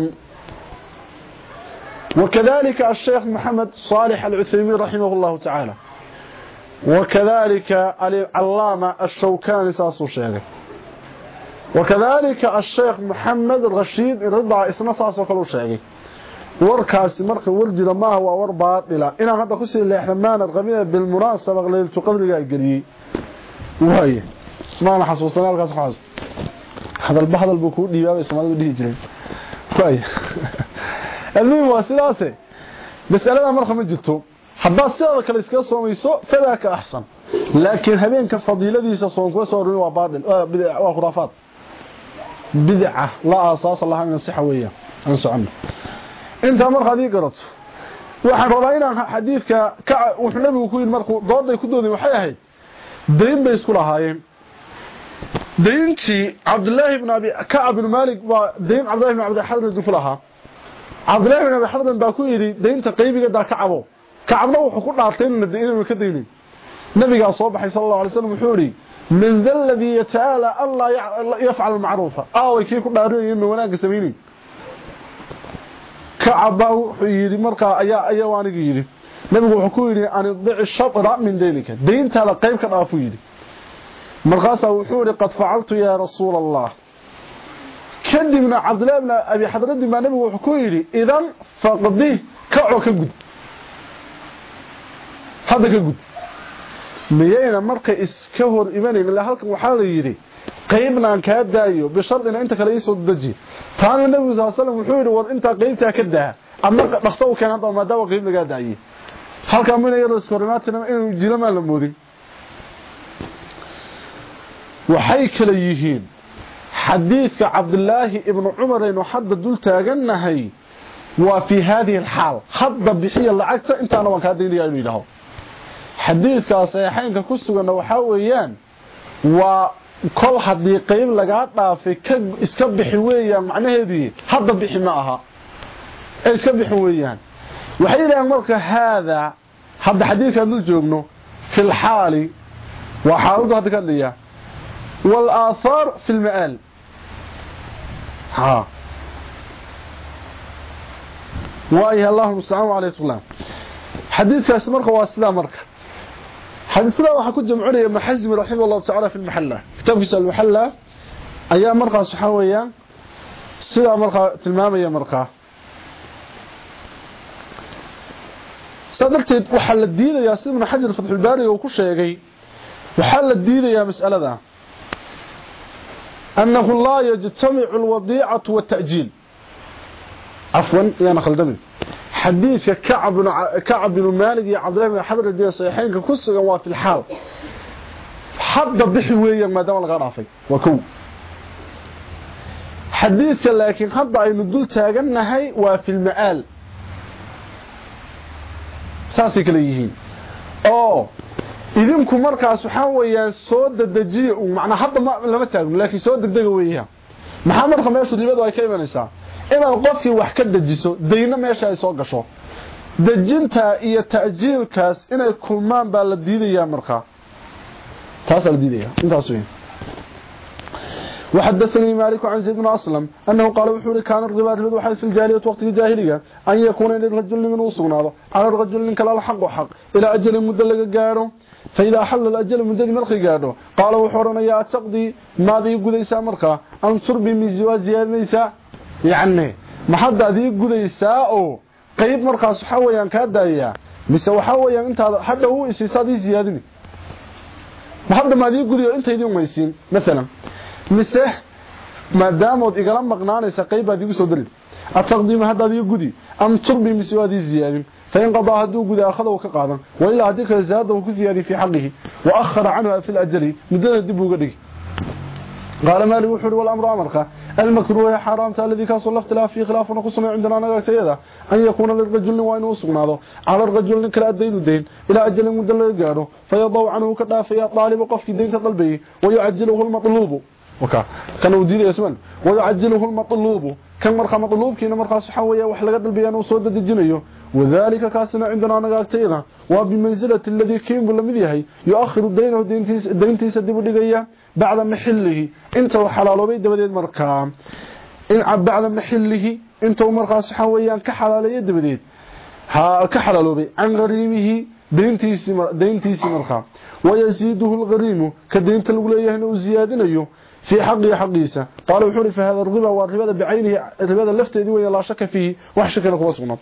وكذلك الشيخ محمد صالح العثيمين رحمه الله تعالى وكذلك العلامة الشوكان ساسو شيخ وكذلك الشيخ محمد الغشيد رضع إسنا ساسو كالو شيخ warkaasi marka warjira maaha waa war baadila. Inaan hadda ku sii leexda maanad qabida bilmunaasaba leyltu qadrigaa geliyey. Waaye maana xasuusan halkaas ku xasuust hadalba hadal buu kuu dhiibaabay soomaalidu dhihi jiray waaye almuhim waa sidaase. Masalada marka ma jirto. Haddaad sidaada kale iskaga soomayso fadaaka axsan. Laakiin habeenka fadiiladiisa soonkuga soo rumi waa baadil waa khuraafaad. Bidca laa aasaasa laha min asixa weeyaan aan soconno intaa markaad ii garato waxaan rabaa inaan xadiidka wuxuu nabigu ku yidhi markuu dooday ku doodeen waxay ahayd dayn bay isku lahaayeen. Dayntii cabdilaahi bn abi kacab bn maalik baa dayn cabdillahi bn abdixadran ku lahaa cabdillahi bn abi xadran baa ku yidhi daynta qaybigeedaa ka cabo. Kacabna wuxuu ku dhaartay inaan ka daynin. Nabigaa soo baxay sal alla alay wuxuu yidhi min كعبه يري مرقا ايا أيا واني يري. نبي و يري اني ضعي الشطر من دينك. دينتا لا قيب كدافو يري. مرقاسا و قد فعلت يا رسول الله. كندي من عبد الله بن أبي حضره دي ما نبي و خوكو يري اذا فقدي كعو كغد هذا كغد miyayna markay iska hor imanayn ilaa halkan waxaa la yidhi qaybna aan kaa daayo bishardina inta kale iisoo daji taana nabigu sal slam wuxuu yidhi war intaa qaybtaa ka daa ama dhaqso u keen hadda maadaama qayb lagaa daayey. Halkaa mina yaro iskahorimaatina inuu jiro maan la moodin. Waxay kala yihiin xadiidka cabdilaahi ibnu cumar aynu hadda dul taagannahay waa fii haadihi alxaal hadda bixiya lacagta intaana waan kaa daynaya inuu yidhaaho xadiidkaa saxiixaynka ku suganna waxaa weeyaan waa kol haddii qayb lagaa dhaafay iska bixi weeyaan macnaheedii hadda bixi ma aha ee iska bixi weeyaan. Waxay yidhaaheen marka haadaa hadda xadiidkaan dul joogno fi lxaali waa xaaladdu hadda ka hadlayaa waalaathaar fi lma'aal waayaha allahuma mustacaan aleyh tlam xadiidkaasi marka waa sidaa marka. حديثنا حديث لا وحكو جمعوني محزم رحمه الله تعالى في المحلة. كتاب في المحلة. أيام مرقى صحاوية سيدة مرقى يا مرقى. صدقت وحل الدين يا سيد من حجر فتح الباري وكل شيء يقي وحل الدين يا مسألة ذا. أنه لا يجتمع الوضيعة والتأجيل. عفوا يا نخل دمي. xadiidka kacab binu maalig iyo cabdillahi bin xamed haddii saxiixeynka ku sugan waa fil xaal. Hadda bixi weeyaan maadaama laga dhaafay. Waa kow. Xadiidka laakiin hadda aynu dul taagannahay waa fil ma'aal. Saasay kale yihiin. Oo idinku markaas waxaa weeyaan soo dadejiya un macnaa hadda lama taagno laakiin soo degdega weeyaa maxaa marka meeshu dibadu ay ka imanaysaa inaad qofkii wax ka dejiso dayno meesha ay soo gasho dejinta iyo ta'jiilkaas inay kulmaan baa la diidayaa markaa taasaa la diidaya intaas weyn وحدثني مالك عن زيد بن أسلم أنه قال وحوري كان الربا ربا وحد في الجاهلية وقت الجاهلية أن يكون للرجل من وصغناده على الرجل من كلا الحق حق إلى أجل مدلق قاره فإذا حل الأجل مدد مرخي قاره قال وحورنا يا تقضي ماذا يقول إيسا مرخا أن تربي من زواج زيادة yacni ma hadda adii gudaysaa oo qayb markaas waxa weeyaan kaa daayayaa mise waxaa weeyaan intaada hadha wuu isiisa adii ziyaadini ma hadda ma adii gudayo intaydin weysiin maalan mise maadaamood igala maqnaanaysa qayb baad igu soo darid ataqdiima haddaad ii gudi am turbi mise waad ii ziyaadin fain qadaa hadduu guda akhadaw ka qaadan. Wailaa haddii kale zaadaw ku ziyaadiy fii xaqihi wa akhara canhu fi lajali muddada dib uga dhigi qaala maalik wuxuu uhi walamru amarka almakruuh ee xaaraamta aladii kaasoo laftilaa fii khilaafuna ku samay cindana anaga agtayada an yakuuna lirajulin waa inuu usugnaado cala rajulin kale adaynu dayn ilaa ajalin muddo laga gaadho fayadaw canhu ka dhaafaya daalibu qofkii daynta dalbayay wayucajiluhu lmatluubu kan uu diiday isman wayucajiluhu almatluubu kan marka matluubkiina markaas waxa weeye wax laga dalbayaan uu soo dadejinayo wadaalika kaasina cindana anaga agtayda waa bimansilati alladii kiinbu بعد محله. انت وحلاله بيد بديد مركا. إن بعد محله انت ومرقا سحويا كحلاله يد بديد ها كحلاله بي. عن غريمه دينتي سي مرقا ويزيده الغريم كدينت الوليه انه زيادن أيو. في حقي حقيسة. قال وحرف هذا الربا والربا بعينه الربا لفته دي لا شك فيه. وحشك شك لك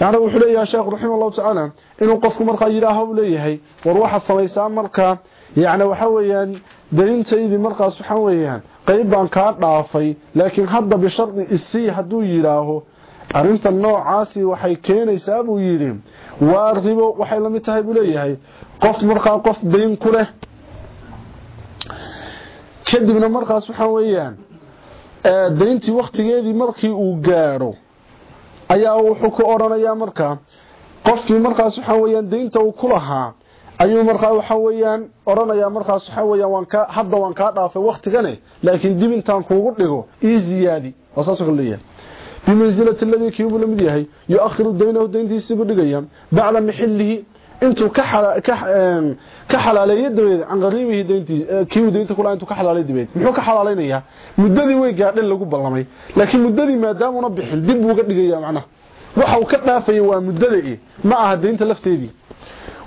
يعني و يا شيخ رحمه الله تعالى انه قف مرقا يراه وليه هي وروحه سويسا مركا. يعني وحويان daynteedii markaas waxa weeyaan qayb baan ka dhaafay laakiin hadda bi shardi isii haduu yiraaho arinta noocaasi waxay keenaysaa buu yiri waa ribo waxay la mid tahay buu leeyahay qof marka qof dayn ku leh. Kadibna markaas waxa weeyaan dayntii waqtigeedii markii uu gaaro ayaa wuxuu ku oranayaa markaa qofkii markaas waxa weeyaan daynta uu ku lahaa ayuu markaa waxa weeyaan oranayaa markaas waxa waan ka hadda waan ka dhaafay waqtigane laakiin dib kuugu dhigo ii ziyaadi. Wasaasoo kale leeyahay bimanzilati alladii kiibu la mid yahay yu-akhiru daynahu dayntiisiibu dhigaya bacda maxilihi intuu ka ka xalaaleeyay dabeed aan qariimihi dayntii kii daynta kula intuu ka xalaalay dabeed. Muxuu ka xalaalaynayaa muddadii way gaadhay lagu ballamay. Laakiin muddadii maadaama una bixin dib buu ga dhigaya macnaha. Waxa uu ka dhaafay waa muddada ma aha daynta lafteedii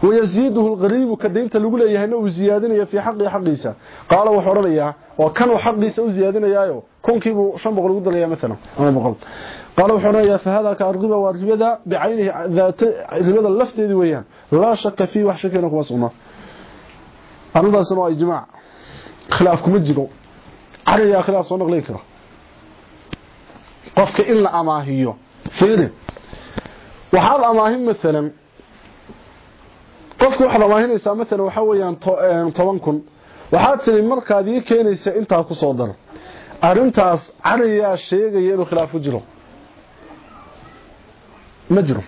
ويزيده الغريب كديبت لوغلا يهنو زيادن يا في حق حقيسا قال و خرديا أو كانو حقيسا أو زيادن يايو كونكيبو 500 لوغ دليا مثلا. أنا بقول قال و خرديا فهذا كارغبا وارغبدا بعينه ذات ربدا لفتيدي ويان. لا شك في وحشك انك وصمه أنا ذا يا جماعة. خلافكم الجقو عليا خلاف صنق ليكرا قفك إلا أماهيو. فيري. وحال أماهيم مثلا. Qofka waxaad amaahinaysaa maalan waxa weeyaan toban kun. Waxaad tiri markaad ii keenaysa intaa ku soo dar arrintaas cariyaa sheegaya inuu khilaaf ku jiro. Ma jiro.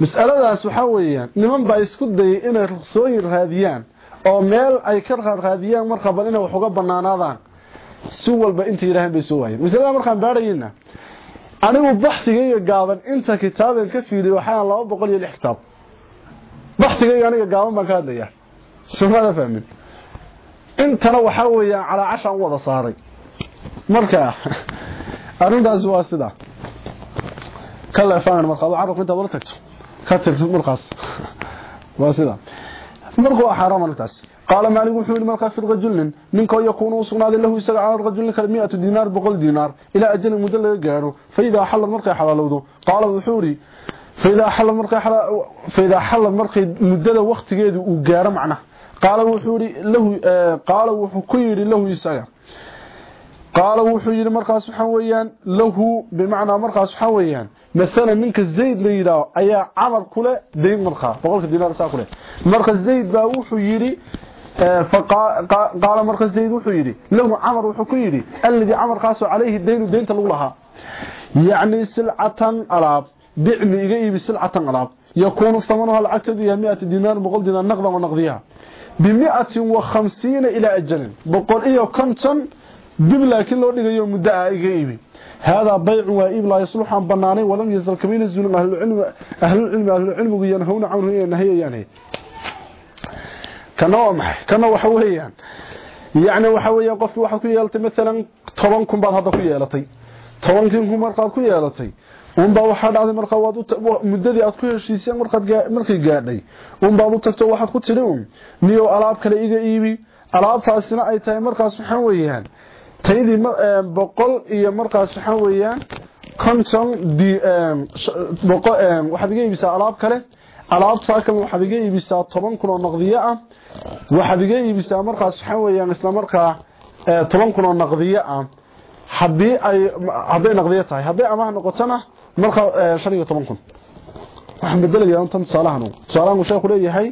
Mas'aladaas waxa weeyaan niman baa isku dayay inay ruqsooyin raadiyaan oo meel ay ka raadiyaan marka bal inay wax uga banaanaadaan si walba inta yiraahdeen bay soo waayeen. Masalada markaan baarayna anigu baxsigayga gaaban inta kitaaban ka fiiriyo waxaan 206 kitaab baktigayga aniga gaaban baan ka hadlayaa. Somaada fahmin. Intana waxaa weeyaan calaa cashaan wada saaray. Marka arrintaasi waa sida. Kala fahmin marka adu carabku intaad wala tagto ka tirtid markaas waa sida. Markuu xaraam markaas qaala maalig wuxuu yidhi markaa fi rajulin ninkoo yakuunu u sugnaaday lahu isaga cala rajulin kale miatu diinaar boqol diinaar ilaa فإذا حل مرقي حل فإذا حل مرقي مدده وقتgeedu uu gaaro macna qaal wuxuu yiri lahu qaal wuxuu ku yiri lahu isaga qaal wuxuu yiri markaas waxaan weeyaan lahu bimaana markaas waxaan weeyaan mesela ninka Zayd la yiraahdo ayaa amal kule deyn marqa boqolka dinar saa kule marka Zayd baa wuxuu yiri فقال مرقى زيد وحو يري له عمر وحو كيري الذي عمر قاسو عليه الدين ودينته لو لها يعني سلعه الاب bicni iga iibi silcatan alaab yakuunu samanuha lacagteedu yahay miata dinaar boqol dinaar naqdan wa naqdiyaha bimiatin wa khamsiina ilaa ajalin boqol iyo konton dib laakiin loo dhigayo muddo ah iga iibi haadaa baycu waa iib laa yasluxaan banaanay walam yasal kamayna zuulin ahlulcilmi ahlulcilmigu yanhowna canhu inay nahayayaanhay kana waa maxay kana waxa weeyaan yacni waxa weeyaan qofkii waxaad ku yeelatay maalan toban kun baad hadda ku yeelatay tobankii kun markaad ku yeelatay unba waxaa dhacday markaa muddadii aad ku heshiiseen markay gaadhay. Unbaad u tagto waxaad ku tiri un niyo alaab kale iga iibi. Alaabtaasina ay tahay markaas maxaa weeyaan? Taydii boqol iyo markaas waxaa weeyaan? Konton waxaad iga iibisaa alaab kale. Alaabtaa kale waxaad iga iibisaa toban kun oo naqdiyo ah. Waxaad iga iibisaa markaas waxaa weeyaan isla markaa toban kun oo naqdiyo ah. Hadii ay hadday naqdiyo tahay. Hadday amaah noqotona marka shan iyo toban kun. Waxaan bedelayaa intan tusaalahan tusaalahan uu sheekhu leeyahay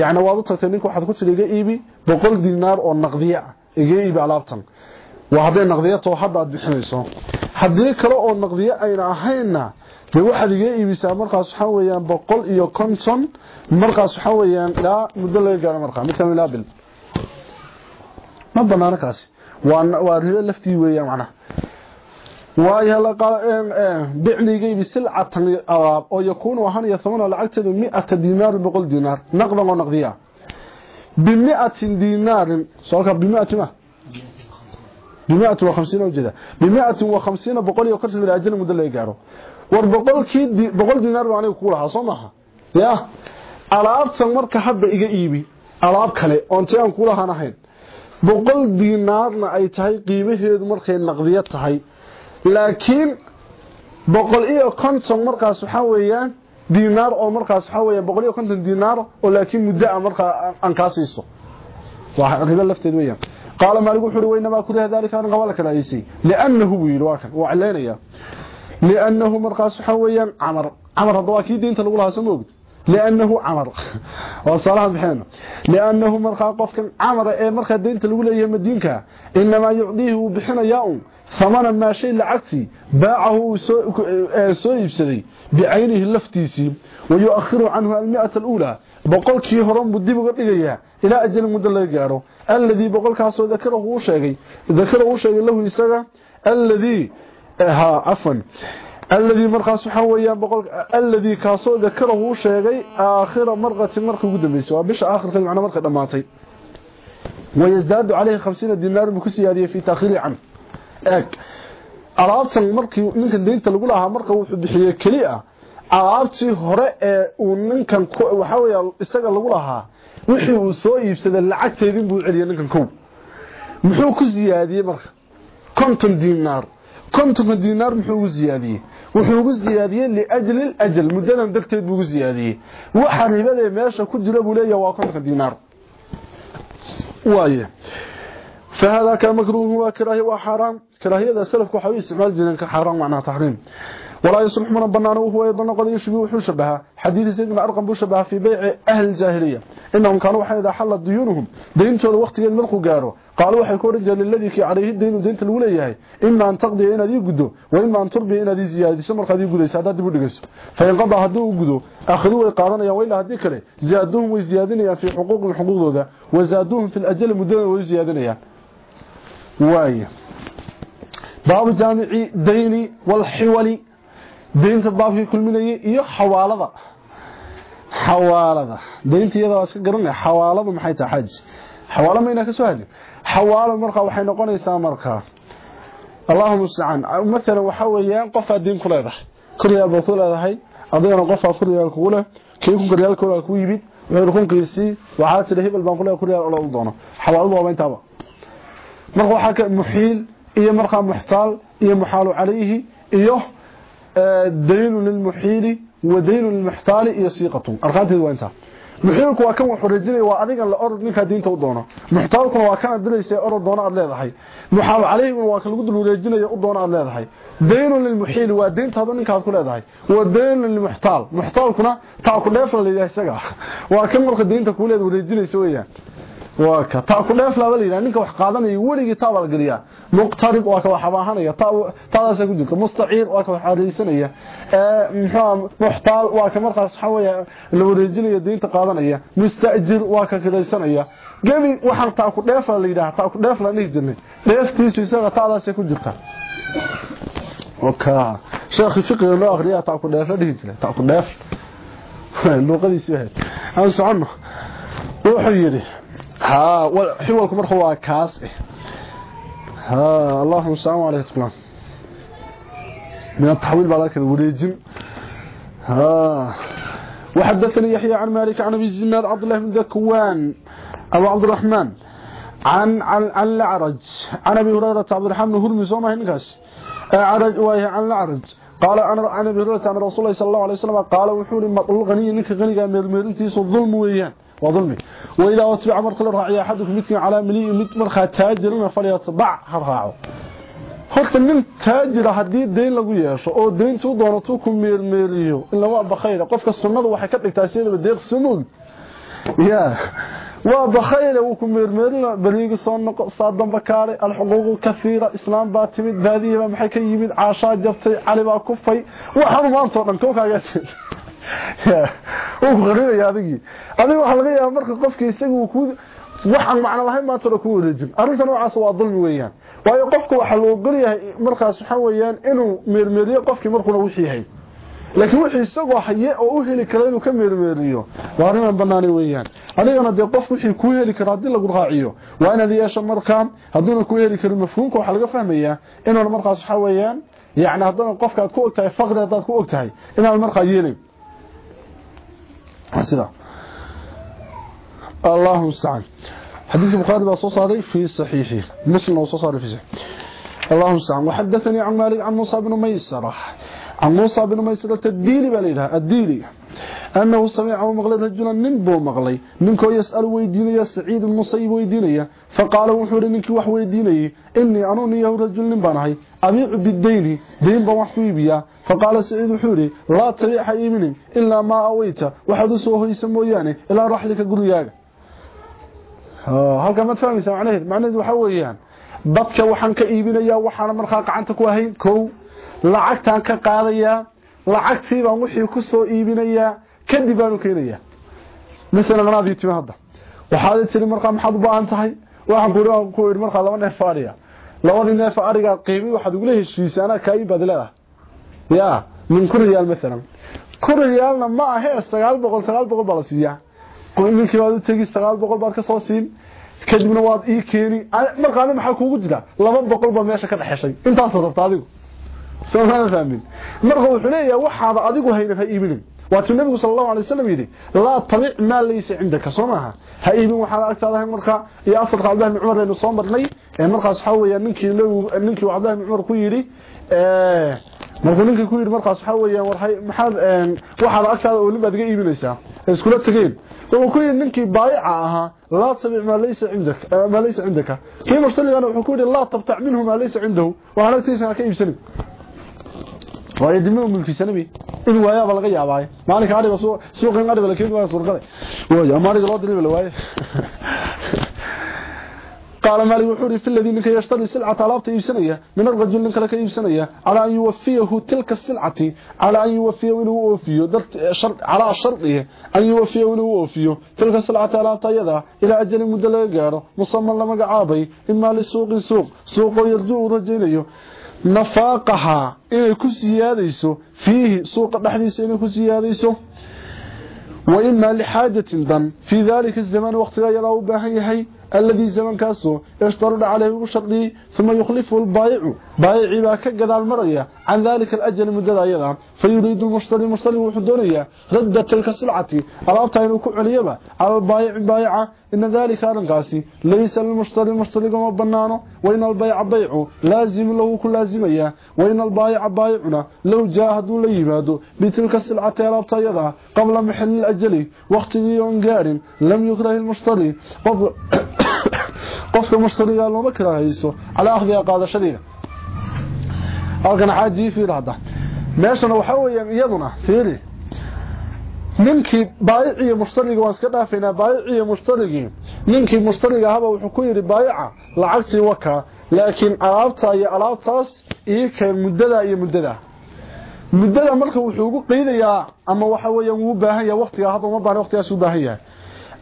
yacni waad u tagtay ninka waxaad ku tiri iga iibi boqol dinaar oo naqdiyo ah. Iga iibi alaabtan. Waa hadday naqdiyato hadda aad bixinayso. Haddii kale oo naqdiyo ayna ahaynna dee waxaad iga iibisaa markaas waxaa weeyaan boqol iyo konton. Markaas waxaa weeyaan ilaa muddo laga gaaro markaa midkan ilaa bil. Ma banaano kaasi. Waa waa laftii weeyaan macnaha waayo bicligay bisilcatan alaab ah, oo yakuunu ahanaya tamana lacagteedu miata diinaarin boqol diinaar naqdan oo naqdiya. Bimiatin diinaarin soolka bimiati ma? Bimiati wa hamsiina ujeeda bimiatin wa boqol iyo konton ila ajal muddo laga gaaro. War boqolkii boqol diinaar baa ku lahaa soo maaha? Ya? Alaabtan marka hadda iga iibi alaab kale oon tee ku kulahaan ahayn. Boqol diinaarna ay tahay qiimaheedu markay naqdiya tahay. laakiin boqol iyo konton markaas waxaa weeyaan diinaar oo markaas waxaa weeyaan boqol iyo konton diinaar oo laakiin muddo ah markaa aan ka siiso waa riba lafteed weeyaan qaala maaligu wuxuu yiri weynaba ku dhahay dalika aan qabala kala aysi laanahu wiil waa kan waa calaynaya laanahu markaas waxaa weeyaan amar amar hadda waa kii diinta lagu lahaa samoogid لأنه عمر وصلاه بحنا لأنه مرخا قفكن عمر اي مرخا دينته لو ليه مدينكا انما يعطيه بحنا يا amana maa shay lacagtii baacahu soo eh, iibsaday bicaynihi laftiisii wayuakhiru canhu almiata aluulaa boqolkii horanbuu dib uga dhigayaa ilaa ajalin muddo laga gaadho alladii boqolkaasoo dakarahu u sheegay lahu isaga aladii cafan eh, alladii markaas waxaa weeyaan alladii kaasoo dakarahu u sheegay aakhira marqatin marka ugu dambeysay. Waa bisha aakhirkeed macnaa markay dhammaatay. Wayasdaadu calayhi hamsiina dinaarin buu ku siyaadiyey fii taakhiiri canhu اك alaabtan markii ninka deynta lagu lahaa marka wuxuu bixiyay kaliya alaabtii hore ee uu ninkan waxa weeyaa isaga lagu lahaa wixii uu soo iibsaday lacagteedin buu celiyay ninkan kow. Muxuu ku ziyaadiyey marka? Konton diinaar. Kontonka diinaar muxuu ugu ziyaadiyey wuxuu ugu ziyaadiyey liajli ajal muddadan darteed buu ugu ziyaadiyey waxa ribadee meesha ku jira buu leeyahay waa kontonka diinaar. Waaye فهذا كان مكروه وكراهي وحرام. كراهي هذا سلفك وحوي استعمال جنان كحرام معناها تحريم. ولا يصلح من بنانه وهو أيضا قد يشبه وحو شبهها. حديث سيد بن أرقم بشبهها في بيع أهل الجاهلية. إنهم كانوا وحي إذا حلت ديونهم. دينتو وقت الملق قاروا قالوا وحي كون رجال الذي كي عليه الدين ودينت الوليهي إما أن تقضي إنا دي قدو وإما أن تربي إنا دي زيادة. سمرقة دي قدو سعداد دي بلقس فينقضى هدو قدو أخذوا ويقارن يا ويلة هدي كلي زادوهم ويزيادين في حقوق الحقوق ذا وزادوهم في الأجل مدن ويزيادين واي باب جامع دين والحول دين باب كل من iyo xawaalada xawaalada deynta iyada iska garanay xawaalada maxay tahay xaj xawaala ma ina ka soo hadli xawaala marka waxay noqonaysaa marka Allahumma musta'an mesela waxa weeyaan qof diin ku leedahay kuriya baa ku leedahay adigana qof kuriya ku leh kii ku kuriya ku ku yimid wuxuu ku qiisi waxa tiri hebel baan ku leeyahay kuriya loo doono xawaaladu waa intaaba marka waxa ka muxiil iyo marka muxtaal iyo muxaalu calayhi iyo daynu lil muxiil wa daynu lil muxtaal iyo siiqatu. Arqaanteedu waa inta muxiilku waa kan wax rajinay waa adiga la orod ninka diinta u doono. Muxtaalkuna waa kan dilaysa orod doono aad leedahay. Muxaalu calayhi waa kan lagu dul wareejinayo u doono aad leedahay. Daynu lil muxiil waa diinta hada ninka aad ku leedahay. Wa daynu lil muxtaal. Muxtaalkuna taa ku dheef la leeyahay isaga. Waa kan marka diinta ku leedahay wareejinaysa weeyaan waka taa ku dheef laaba leeyahay ninka wax qaadanaya baa la geliyaa. Muqtarib waa ka wax baahanaya taadaas ku jirta mustaciir waa ka wax aadeysanaya ee muxuu muxtaal waa ka markaas waxa la wareejinayo diinta qaadanaya. Mustaajir waa ka kiraysanaya. Gabi waxaan taa ku dheef la leeyahay taa ku dheef la jirnay. Dheeftiisu isaga taadaas ku jirta. Waka sheekh fiqi loo akhriyaa taa ku dheef la jiray taa ku dheef. Luqadiisu ahayd aan socono wuxuu yiri ها وحولك مرخ waa kaas ها اللهم صل على سيدنا من التحويل بعد كده وريجين ها وحدثني يحيى عن مالك عن ابي الزناد عبد الله بن ذكوان ابو عبد الرحمن عن عن العرج عن ابي هريره عبد الرحمن هرمي سوما هنكاس عرج وهي عن العرج قال أنا عن ابي عن رسول الله صلى الله عليه وسلم قال وحول مطلق غني انك غنيغا ميرميرنتيس ظلم ويان وظلمي وإذا أتبع مرق الرعي أحدكم مثل على مليء مت مرخى تاجرنا فليتبع lagu yeesho oo dayntuu doonatuu ku meermeeriyo in lama bakhayra qofka sunnadu waxay ka dhigtaa sidaba deeqsamoog ya waa bakhayra wuu ku meermeerina beriigi soo noqo saa damba kaale alxuquuqu kahiira islaam baa timid baadiyaba maxay ka yimid caashaa jabtay cali baa kufay waxaanu maantao dhan kowkaaga uu ku qarinaya adigii adiga waxa laga yaabaa marka qofka isagu ku waxaan macna lahayn ma tiro ku wareejin arrinta noocaas waa dulmi weeyaan. Waayo qofku waxa loo ogol yahay markaas weeyaan inuu meermeeriyo qofkii markuu wixii yahay. Laakiin wixii isagoo haye oo u heli karo inuu ka meermeeriyo waa arrin banaanay weeyaan. Adigana dee qof wixii ku heli karo haddii lagu raaciyo waa inaad yeesho markaan hadduu ku heli karo mafhuumka waxa laga fahmayaa inuu markaas waxa weeyaan yaani haddana qofka ku ogtahay faqri hadaad ku ogtahay inaad markaa yeelin سيدا الله المستعان. حديث البخاري بقى صاري في صحيحه. مسلم صاري في صحيح الله المستعان. وحدثني عن مالك عن موسى بن ميسرة. عن موسى بن ميسرة الديلي بليلها الديلي. annahu samica u maqlay rajulan nin buu maqlay ninkoo yas'alu weydiinaya saciid musayib weydiinaya faqaala wuxuu hi ninkii wax weydiinayay inii anuu niyahu rajul nin baan ahay abiicu bidayni dayn baan wax ku iibiyaa faqaala saciid wuxuu yidhi laa tabiic ha iibinin ilaa maa aweyta waxaad u soo hoysa mooyaane ilaa raxlika gurigaaga halkaa maad fahmaysaa macnaheed macnaheedu waxaa weeyaan dadka waxaan ka iibinayaa waxaana markaa gacanta ku ahayn kow lacagtaan ka qaadayaa lacagtii baan wixii ku soo iibinayaa kadib baanu keenayaa. Masalan anaadii timi hadda. Waxaad tiri markaa maxaad u baahan tahay? Waxaan ku yidhi ku yidhi markaa laba neef ariga. Labadii neef ariga qiimi waxaad ugula heshiisay anaa kaa ii badleeda ya min kun riyaal masalan ma tegi sagaal boqol baad ka soo siin. Kadibna waad ii keeni. Markaana maxaa kuugu jira? Laba boqol baa meesha ka dhexeshay intaasoo rabta adigu soo fahmin marka wuxuu leeyahay waxaaba adigu hayna ha iibinin. Waatuu nabigu sallallahu alayhi wasallam yiri la tabi ma laysa indaka soomaha ha iibin waxa agtaada marka iyo afar Abdullah ibn Umar aynu soo marnay. Ee markaas waxa weeyaan ninkii ninkii Abdullah ibn Umar ku yiri ee markuu ninkii ku yiri markaas waxa weeyaan warhay maxaad waxa agtaada oo libaad iga iibinaysaa. Iskula tageen oo ku yiri ninkii baayica ahaa la tabi ma laysa indaka ma laysa indaka kii mursaligan wuxuu ku yiri la tabta' minhu ma laysa indahu wa halagtiisa ka iibsanin in laga yaabay maalinka keenay waa amariga loo قال مالك وحوري في الذي نكا يشتري سلعة علابة يبسنية من الرجل نكا لك يبسنية على أن يوفيه تلك السلعة. على أن يوفيه ولو أوفيه شرط على شرطه. أن يوفيه ولو أوفيه تلك السلعة علابة يدا. إلى أجل مدى قاره مصمم لما قعابي إما للسوق سوق. سوق يرجو رجينيه nafaaqahaa inay ku siyaadayso fiihi suuqa dhexdiisa inay ku siyaadayso. Wa imaa lixaajatin dan fii daalika zamaan waqtiga ayadau u baahan yahay الذي زمن كاسو اشترط عليه الشرط ثم يخلفه البائع بائع با كغدال مريا عن ذلك الأجل مدد أيضا. فيريد المشتري مشتري وحدونيا رد تلك السلعة. رابطه إنه كعليبا على البائع بايعه إن ذلك ارنقاسي ليس للمشتري مشتري ما بنانه. وإن البيع بيعه لازم له كل لازميا وإن البائع بايعنا لو جاهدوا ليبادوا. بتلك السلعة رابطه أيضا قبل محل الأجل. وقت يوم قارن لم يكره المشتري. qofka mushtariga looma karahayso ala akhdiya qaadashadiina halkan xaaji fiirada meeshana waxa weeyaan iyaduna fiiri ninkii baayici iyo mushtariga waan iska dhaafaynaa baayici iyo mushtarigii ninkii mushtariga haba wuxuu ku yidhi baayica lacagtii waka laakiin alaabta iyo alaabtaas iyo ka muddada iyo muddada muddada marka wuxuu ugu qeydayaa ama waxa weeyaan wuu baahan yahay waqtiga hadda uma baahan waqtigaas u baahan yahay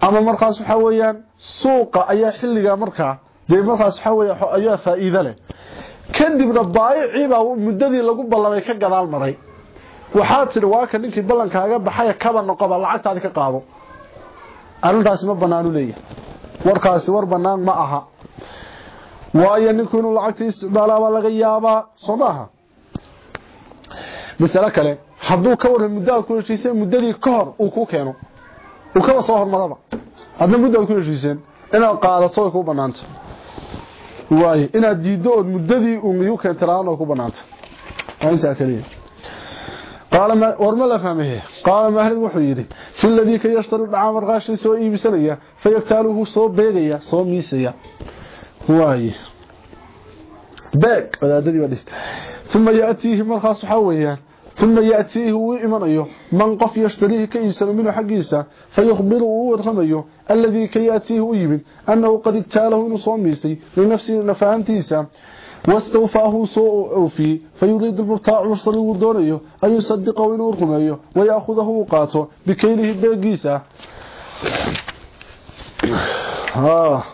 ama markaas waxa weeyaan suuqa ayaa xilliga markaa dee markaas waxa weeyaa ayaa faa'iido leh. Kadibna baayicii baa muddadii lagu ballamay ka gadaal maray. Waxaa tiri waa ka ninkii ballankaaga baxaya kaba noqoba lacagtaadi ka qaado. Arrintaasi ma banaanu leeyahay. Warkaasi war bannaan ma aha. Waayo ninku inuu lacagtii isticmaalaabaa laga yaabaa soo maaha masale kale hadduu ka waran muddo aad ku heshiiseen muddadii ka hor uu ku keeno uu kaba soo hormaraba. Hadna mudda aad ku heshiiseen inaad qaadato ku banaanta waayo inaad diiddo ood muddadii uun iyu keenta la'aan ku banaanta waa intaa keliya warma la fahmaye qaala mahlid wuxuu yidhi fi ladii ka yashtari dhacaamad raashin soo iibsanaya fayaktaaluhu soo beegaya soo miisaya. Waaye. Beeg wadaadadii baa dhigta uma yaatiihi markaas waxaa weeyaan ثم يأتيه وإمن أيه من قف يشتريه كيسا منه حقيسا فيخبره ورحم أيه الذي كيأتيه ويمن أنه قد ابتاله نصوميسي لنفسه نفهنتيسا واستوفاه سوء أوفي فيريد المبتاع رسل وردونيه أن يصدقه ونورهم أيه ويأخذه وقاته بكيله بيقيسا ها آه.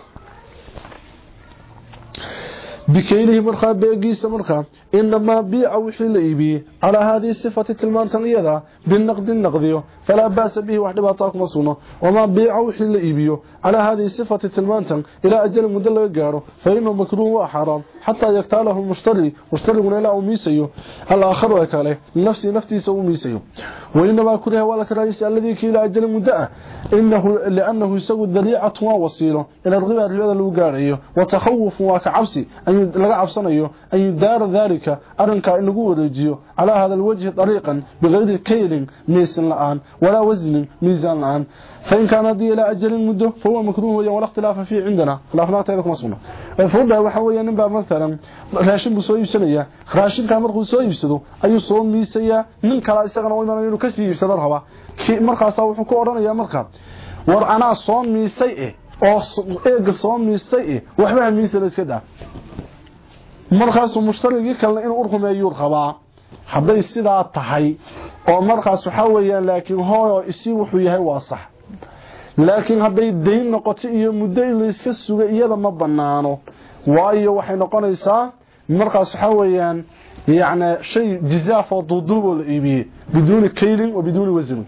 بكيله مرخى بيقيسة مرخى إنما بيع وحي لإيبي على هذه الصفة تلمان تنيذا بالنقد النقذي فلا بأس به وحدباتكم سنه وما بيع وحي لا يبيو على هذه الصفه تلمانتن إلى أجل مده لا فإنه مكروه وحرام. حتى يقتاله المشتري مشتري ولا أو ميسيو الآخر وكاله نفسي نفسي سو ميسيو وإنما كره ولا كرايس الذي إلى أجل مده إنه لأنه يسو ذريعه ووسيله إلى الربا الربا لو غاريو وتخوف وكعبسي. أن لا عبسنيو. أن يدار ذلك. أرنكا ان لو ورجيو على هذا الوجه طريقا. بغير كيد ميسن الآن. Walaa wasnin miisaan la'aan fain kaana haddii ilaa ajalin muddo fahuwa makruuh weyan wala ikhtilaafa fiihi cindana khilaafnaagteeda kuma sugna fuudha waxa weeya nin baa maalan raashin buu soo iibsanaya raashinkaa markuu soo iibsado ayuu soo miisayaa nin kala isagana u imanayo inuu ka sii iibsado raba markaasaa wuxuu ku odhanayaa marka war anaa soo miisay eh oo eega soo miistay eh waxbaha miisana iska daa markaasuu mushtarigii kalena inuu urhumeeyuu rabaa hadday sidaa tahay oo markaas waxaa weeyaan laakiin hooyo isi wuxuu yahay waa sax. Laakiin hadday dayn noqoto iyo muddo in layska suga iyada ma banaano waayo waxay noqonaysaa markaas waxaa weeyaan yacni shay jizaaf oo duuduuboo la iibiyey biduuni kaylin wa biduuni wasnin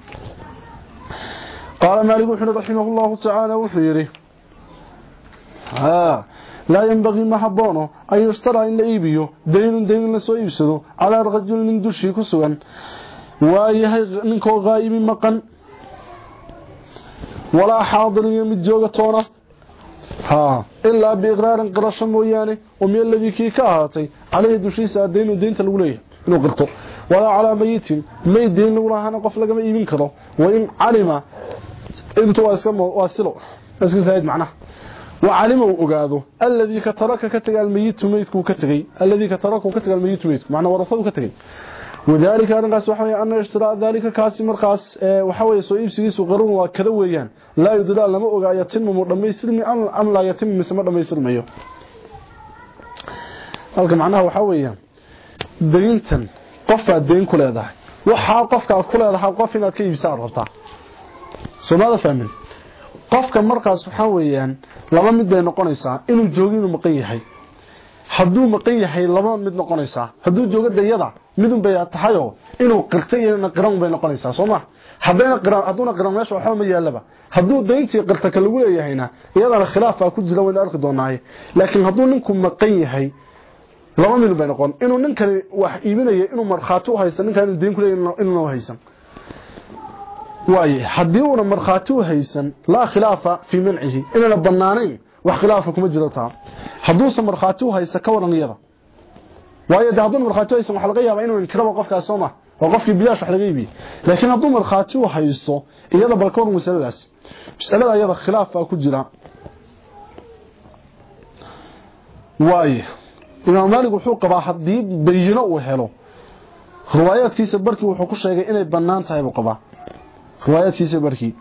qaala maalik wuxuu raximah llahu tacaala wuxuu yidhi laa yanbagii ma haboono an yushtaraa in la iibiyo daynun dayn in lasoo iibsado calaa rajulin nin dushii ku sugan waayahay ninkoo qaa'ibi maqan walaa xaadirin iyo mid jooga toona ها إلا بإقرار قرشة مويانه ومن الذي كي كاهاتي عليه دوشيس الدين ودين تلوليه إنه قرطه ولا على ميت ميت دين لولاهانا قف لقم إيمين كره وإن علم إنتو أسكم واسلو أسكم زايد معناه وعلم وقاده الذي كترك كتغى الميت ميت كتغي الذي كترك كتغى الميت ميت معنى ورثه كتغي وذلك أنقاس وحوي أن اشتراء ذلك كاسي مرقاس وحوي سوئيب سيسو قرون وكذا ويان لا يدلال لما أغا يتم مدميسلمي أم لا يتم مسمى دميسلمي halka macnaha waxa weeyaan deyntan qofaa deyn ku leedahay waxaa qofka aad ku leedahay qof inaad ka iibsaa rabtaa soomada fahmin qofka markaas waxa weeyaan laba mid bay noqonaysaa inuu joogo inuu maqan yahay. Hadduu maqan yahay laba mid noqonaysaa. Hadduu joogo dayada midun bay tahayoo inuu qirtay iyo qiran bay noqonaysaa sooma haddayna qiran hadduuna qiran meesha waxba ma yaalaba hadduu dayntii qirta ka lagu leeyahayna iyadana khilaafaa ku jira waynu arki doonaaye. Laakiin hadduu ninku maqan yahay laba mid bay noqon. Inuu ninkani wax iibinayo inuu markhaati u haysan ninkan inuu deyn ku leeyahay inuu haysan waaye haddii uuna markhaati u haysan laa khilaafa fii mancihi inayna banaanayn wax khilaafa kuma jiro taa. Hadduusan markhaati u haysa ka waran iyada. Waayo de hadduuna markhaati u haysan waxa laga yaabaa inuu inkiraba qofkaas soo ma oo qofkii bilaash wax laga iibiyey laakiin hadduu markhaati u haysto iyada bal ka waran masaladaas. Masalada iyada khilaaf baa ku riwaayaadkiisa barkii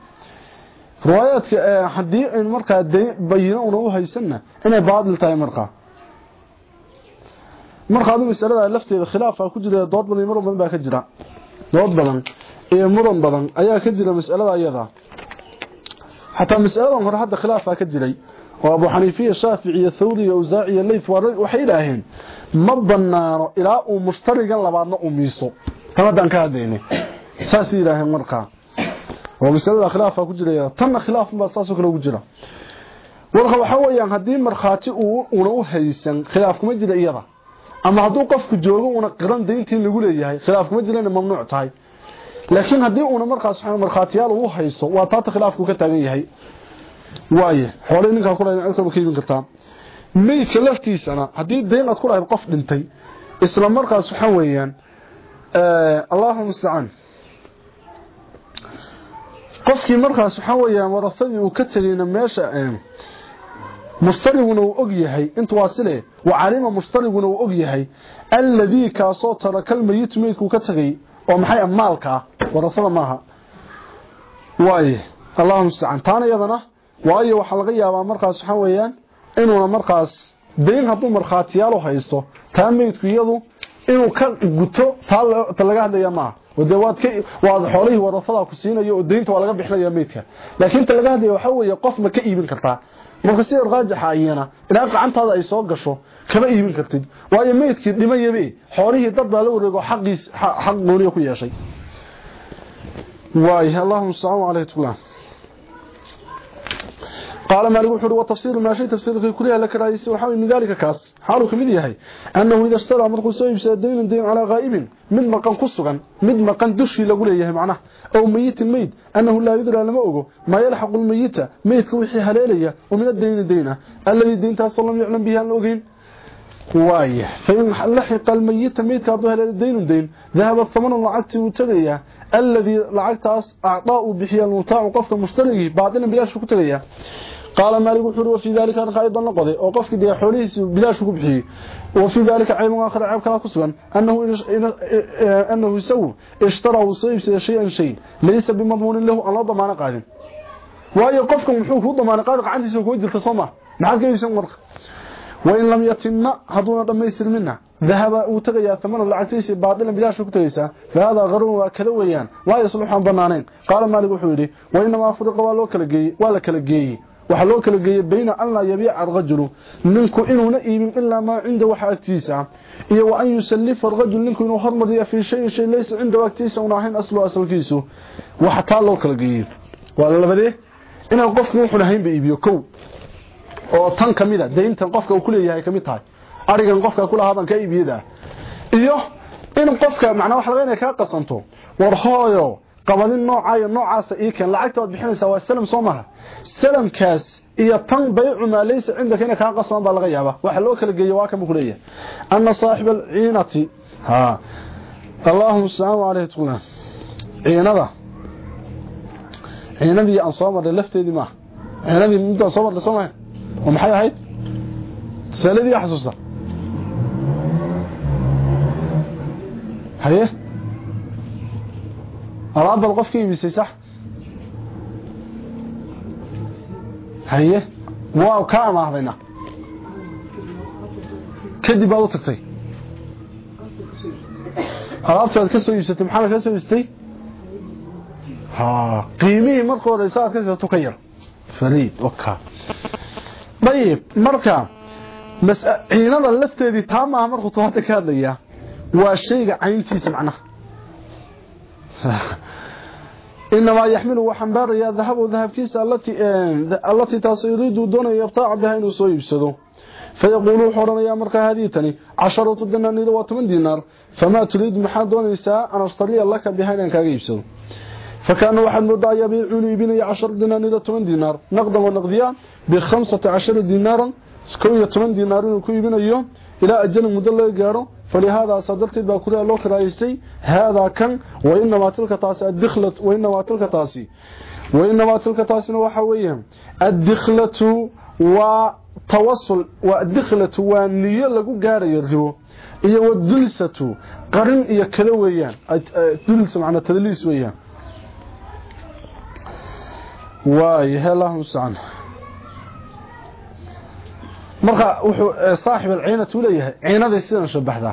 riwaayaadka haddii in markaa bayino una u haysanna inay baadil tahay markaa. Marka adu masalada lafteeda khilaafa ku jira dood badan muran badan ka jira. Dood badan iyo muran badan ayaa ka jira masalada iyada. Hatta masaladan hore hadda khilaafa ka jiray. Oo Abu Hanifa Shafi'i Thawri Awza'i Layth waxay ilaahin ma banaano ilaa uu mushtarigan labaadna miiso. Tamadan ka hadeene saasi ilaahin markaa masalada khilaafa ku jira tan khilaaf ma saasoo kale ugu jira. Warka waxa weeyaan haddii markhaati uu una u haysan khilaaf kuma jira iyada. Ama hadduu qofku joogo una qiran deyntii lagu leeyahay khilaaf kuma jirana mamnuuc tahay. Laakiin haddii una markaas markhaatiyaal uu haysto waa taata khilaafku ka taagan yahay. Waaye xoolay ninkaa ku lahayd ka iibin kartaa. Meydka laftiisana dhintay. Isla markaas qofkii markaas waxa weeyaan warafadii uu ka tegayna meesha mustariguna uu og yahay. Intu waa sile uu og yahay. Alladii kaasoo tarakal mayit meydkuu ka tegay oo maxay maalka ah warafada maaha. Waaye allahuma mustacaan taana iyadana waayo waxaa laga yaabaa markaas waxa weeyaan inuuna markaas deyn hadduu markhaatiyaal u haysto taa iyadu inuu ka guto taa laga hadlaya maaha wade waad xoolihii warafada ku siinayo oo daynta waa laga bixinaya meydka. Laakiin ta laga hadlaya waxaa weeye qof ma ka iibin kartaa. Marka sida raajixa ayana ilaa gacantaada ay soo gasho kama iibin kartid. Waayo meydkii dhimayabe xoolihii dad baa la wareego xaqiis xaq gooniya ku yeeshay. Waay allahumma salaamu calaykum قال مالك وحر وتفسير ما شيء تفسير كلها لك رايس وحاول من ذلك كاس. حاله كميد يحي أنه إذا اشترى مرق سويب سادين دين على غائب من مقن كسغن من مقن دشي لو ليه معناه. أو ميت ميت أنه لا يدرى لما اوغو ما يلحق الميت ميت وخي هليلية ومن الدين الدين الذي دينته صلى الله يعلم بها الاوغين وايه. فإن لحق الميت ميت كادو هلال الدين الدين ذهب الثمن العدس وتغيه. الذي لعقتاس أعطاء بحي المتاع وقف مشتري بعدين بلاش كتغيا قال مالك خوري وفي ذلك أن قيد نقضي وقف قفك دي خوليس بلاش كبخي وفي ذلك عيب آخر عيب كان كسبن أنه أنه, إنه يسو اشترى وصيف شيئا شيء ليس بمضمون له الله ضمان قادم وهي قفك مخو ضمان قاد عندي سو كو دلت سما ما حد كيسن مرق وإن لم يتم هذون دمي سلمنا ذهب وتغيا ثمن العتيس باطلا بلا شك تغيسا فهذا غرو وكذا ويان لا يصلح بنانين قال مالك وحوري وإنما فرق waa kala geeyay waa kala geeyay waxa loo kala geeyay bayna an la yabiic ar-rajul ninku inuu na iibin illa ma cinda waxa agtiisa iyo wa an yusallifa ar-rajul ninku inuu hormariyo fi shay shay laysa cinda waqtiisa una ahayn aslu asalkiisu waxa taa loo kala geeyay waa labadee inuu qofku wuxuu lahayn iibiyo kow oo tan kamida deyntan qofka uu ku leeyahay kamid tahay arigan qofka ku lahaa ka iibiyada iyo in qofka macna wax laga ka qasanto. War hooyo qabadin noocayo noocaasa ii kan lacagta aad bixinaysaa waa salam soo maha. Salamkaas iyo tan baycu maa laysa cindaka inay kaa qasmaan baa laga yaaba waxa loo kala geeyo waa kama ku leeyahay. Anna saaxiba alciinati ha. Allahuma salaamu tuqlan ciinada. Ciinadii aan soo marnay lafteedii maaha ciinadii midaan soo marnay soo maha. Oo maxay ahayd? Tusaaladii xasuusta haye alaabad qofka iibisay sax haye waa ka amaahdayna kadib baad u tagtay alaabtaad ka soo iibsatay maxaad ka soo iibsatay ha qiimihii marka hore saad ka soo ka yar fariid waka dayib marka ciinada lafteedii taa maaha markuu tohada ka hadlayaa waa shayga cayntiisa macnaha إنما يحمل وحنبار يا ذهب وذهب كيس التي التي تصيريد دون يبتاع بها إنه سوى يبسده فيقولوا حرنا يا مركا هذه تاني عشرة دنانير وثمان دينار فما تريد محاد دون إساء أنا أشتري لك بها إنك يبسده فكان واحد مدى يبيع لي عشر دنانير وثمان دينار نقدا ونقضيا بخمسة عشر دينارا كوية ثمان دينار كوي بين اليوم إلى أجل مدى يقارو فلهذا صدرت باكوريا لو كرايسي هذا كان وانما تلك تاسي الدخله وانما تلك تاسي وانما تلك تاسي waxa weeyaan الدخله وتوصل والدخله ونيه lagu gaarayo ribo iyo wadulsatu qarin iyo kala weeyaan dulsa macna tadliis weeyaan waay helahu saan marka wuxuu saaxib alciina tuu leeyahay ciinada sidan shabaxda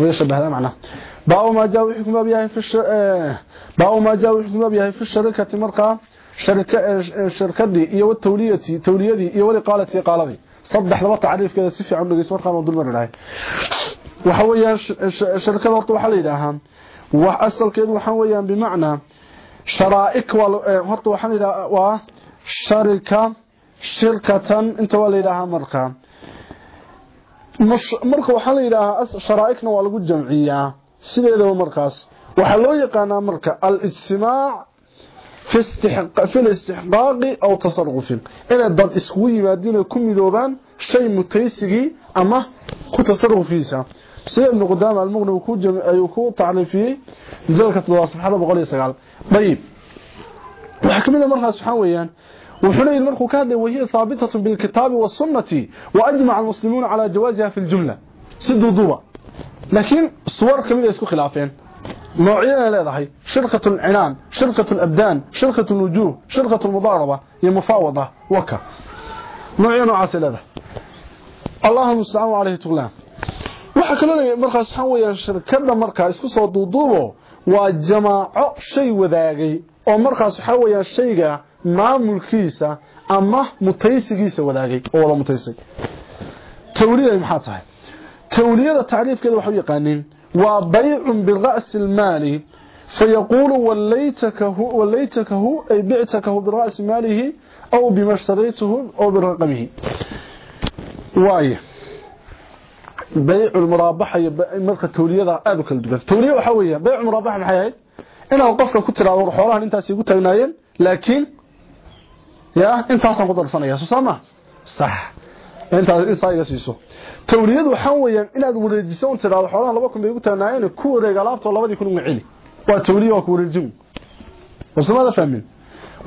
way shabaxda macna baa ma jaa wixii kuma biyahay fi baa ma jaa wixii kuma biyahay fi sharikati marka shirkadii iyo tawliyati tawliyadii iyo wali qaalati qaaladii saddex laba taariifkeeda si fiican dhageys markaan oo dul marnay waxa weeyaan shirkada horta waxa la yiraahaa wax asalkeedu waxa weeyaan bimaana sharaa'ik horta waxa la yiraahaa waa sharika shirkatan inta waa la yidhaahaa marka. Marka waxaa la yidhaahaa sharaa'ikna waa lagu jamciyaa sideedaba markaas. Waxaa loo yaqaanaa marka alijtimaac fi listixqaaqi aw tasarufin inay dad iskugu yimaadiin ay ku midoobaan shay mutaysigii ama ku tasarufkiisa sida ibnu qudaama almuqni ayuu ku tacriifiyey? Mujadalka toddoba safxada boqol iyo sagaal. Dayib. Waxaa ka mid a markaas waxaa weeyaan وحنا المرخو كان وهي ثابتة بالكتاب والسنة وأجمع المسلمون على جوازها في الجملة. سدوا ضوء لكن صور كمية يسكو خلافين. نوعين لهذه شركة العنان شركة الأبدان شركة الوجوه شركة المضاربة. هي مفاوضة. وكا. نوعين عاسل هذا اللهم استعانوا عليه تغلان waxa kale markaa saxan weeyaan shirkada markaa isku soo duuduubo waa jamaaco shay wadaagay oo markaas maamulkiisa ama mutaysigiisa wadaagay oo wada mutaysay tawliyada maxaa tahay tawliyada taariifkeeda waxa yaqaaniin waa bay'un bi ra's al-mal فيقول وليتكه وليتكه أي بعتكه برأس ماله أو بما اشتريته أو برقمه. واي. بيع المرابحة مركة تولية آذو كالدبان تولية وحوية بيع المرابحة محايا إنه قفك كتر أو رحولها انتاسي قلت هنايين لكن ya intaasaan ku darsanaya soo saama? Sax. Intaas insaa iga siiso. Tawliyadu waxaa weeyaan inaad wareejiso un tidhaahdo xoolaha laba kun bay ugu taagnaayeen ku wareega alaabtoo labadii kun uga celi. Waa tawliya waa ku wareejin. Wasamaada fahmin?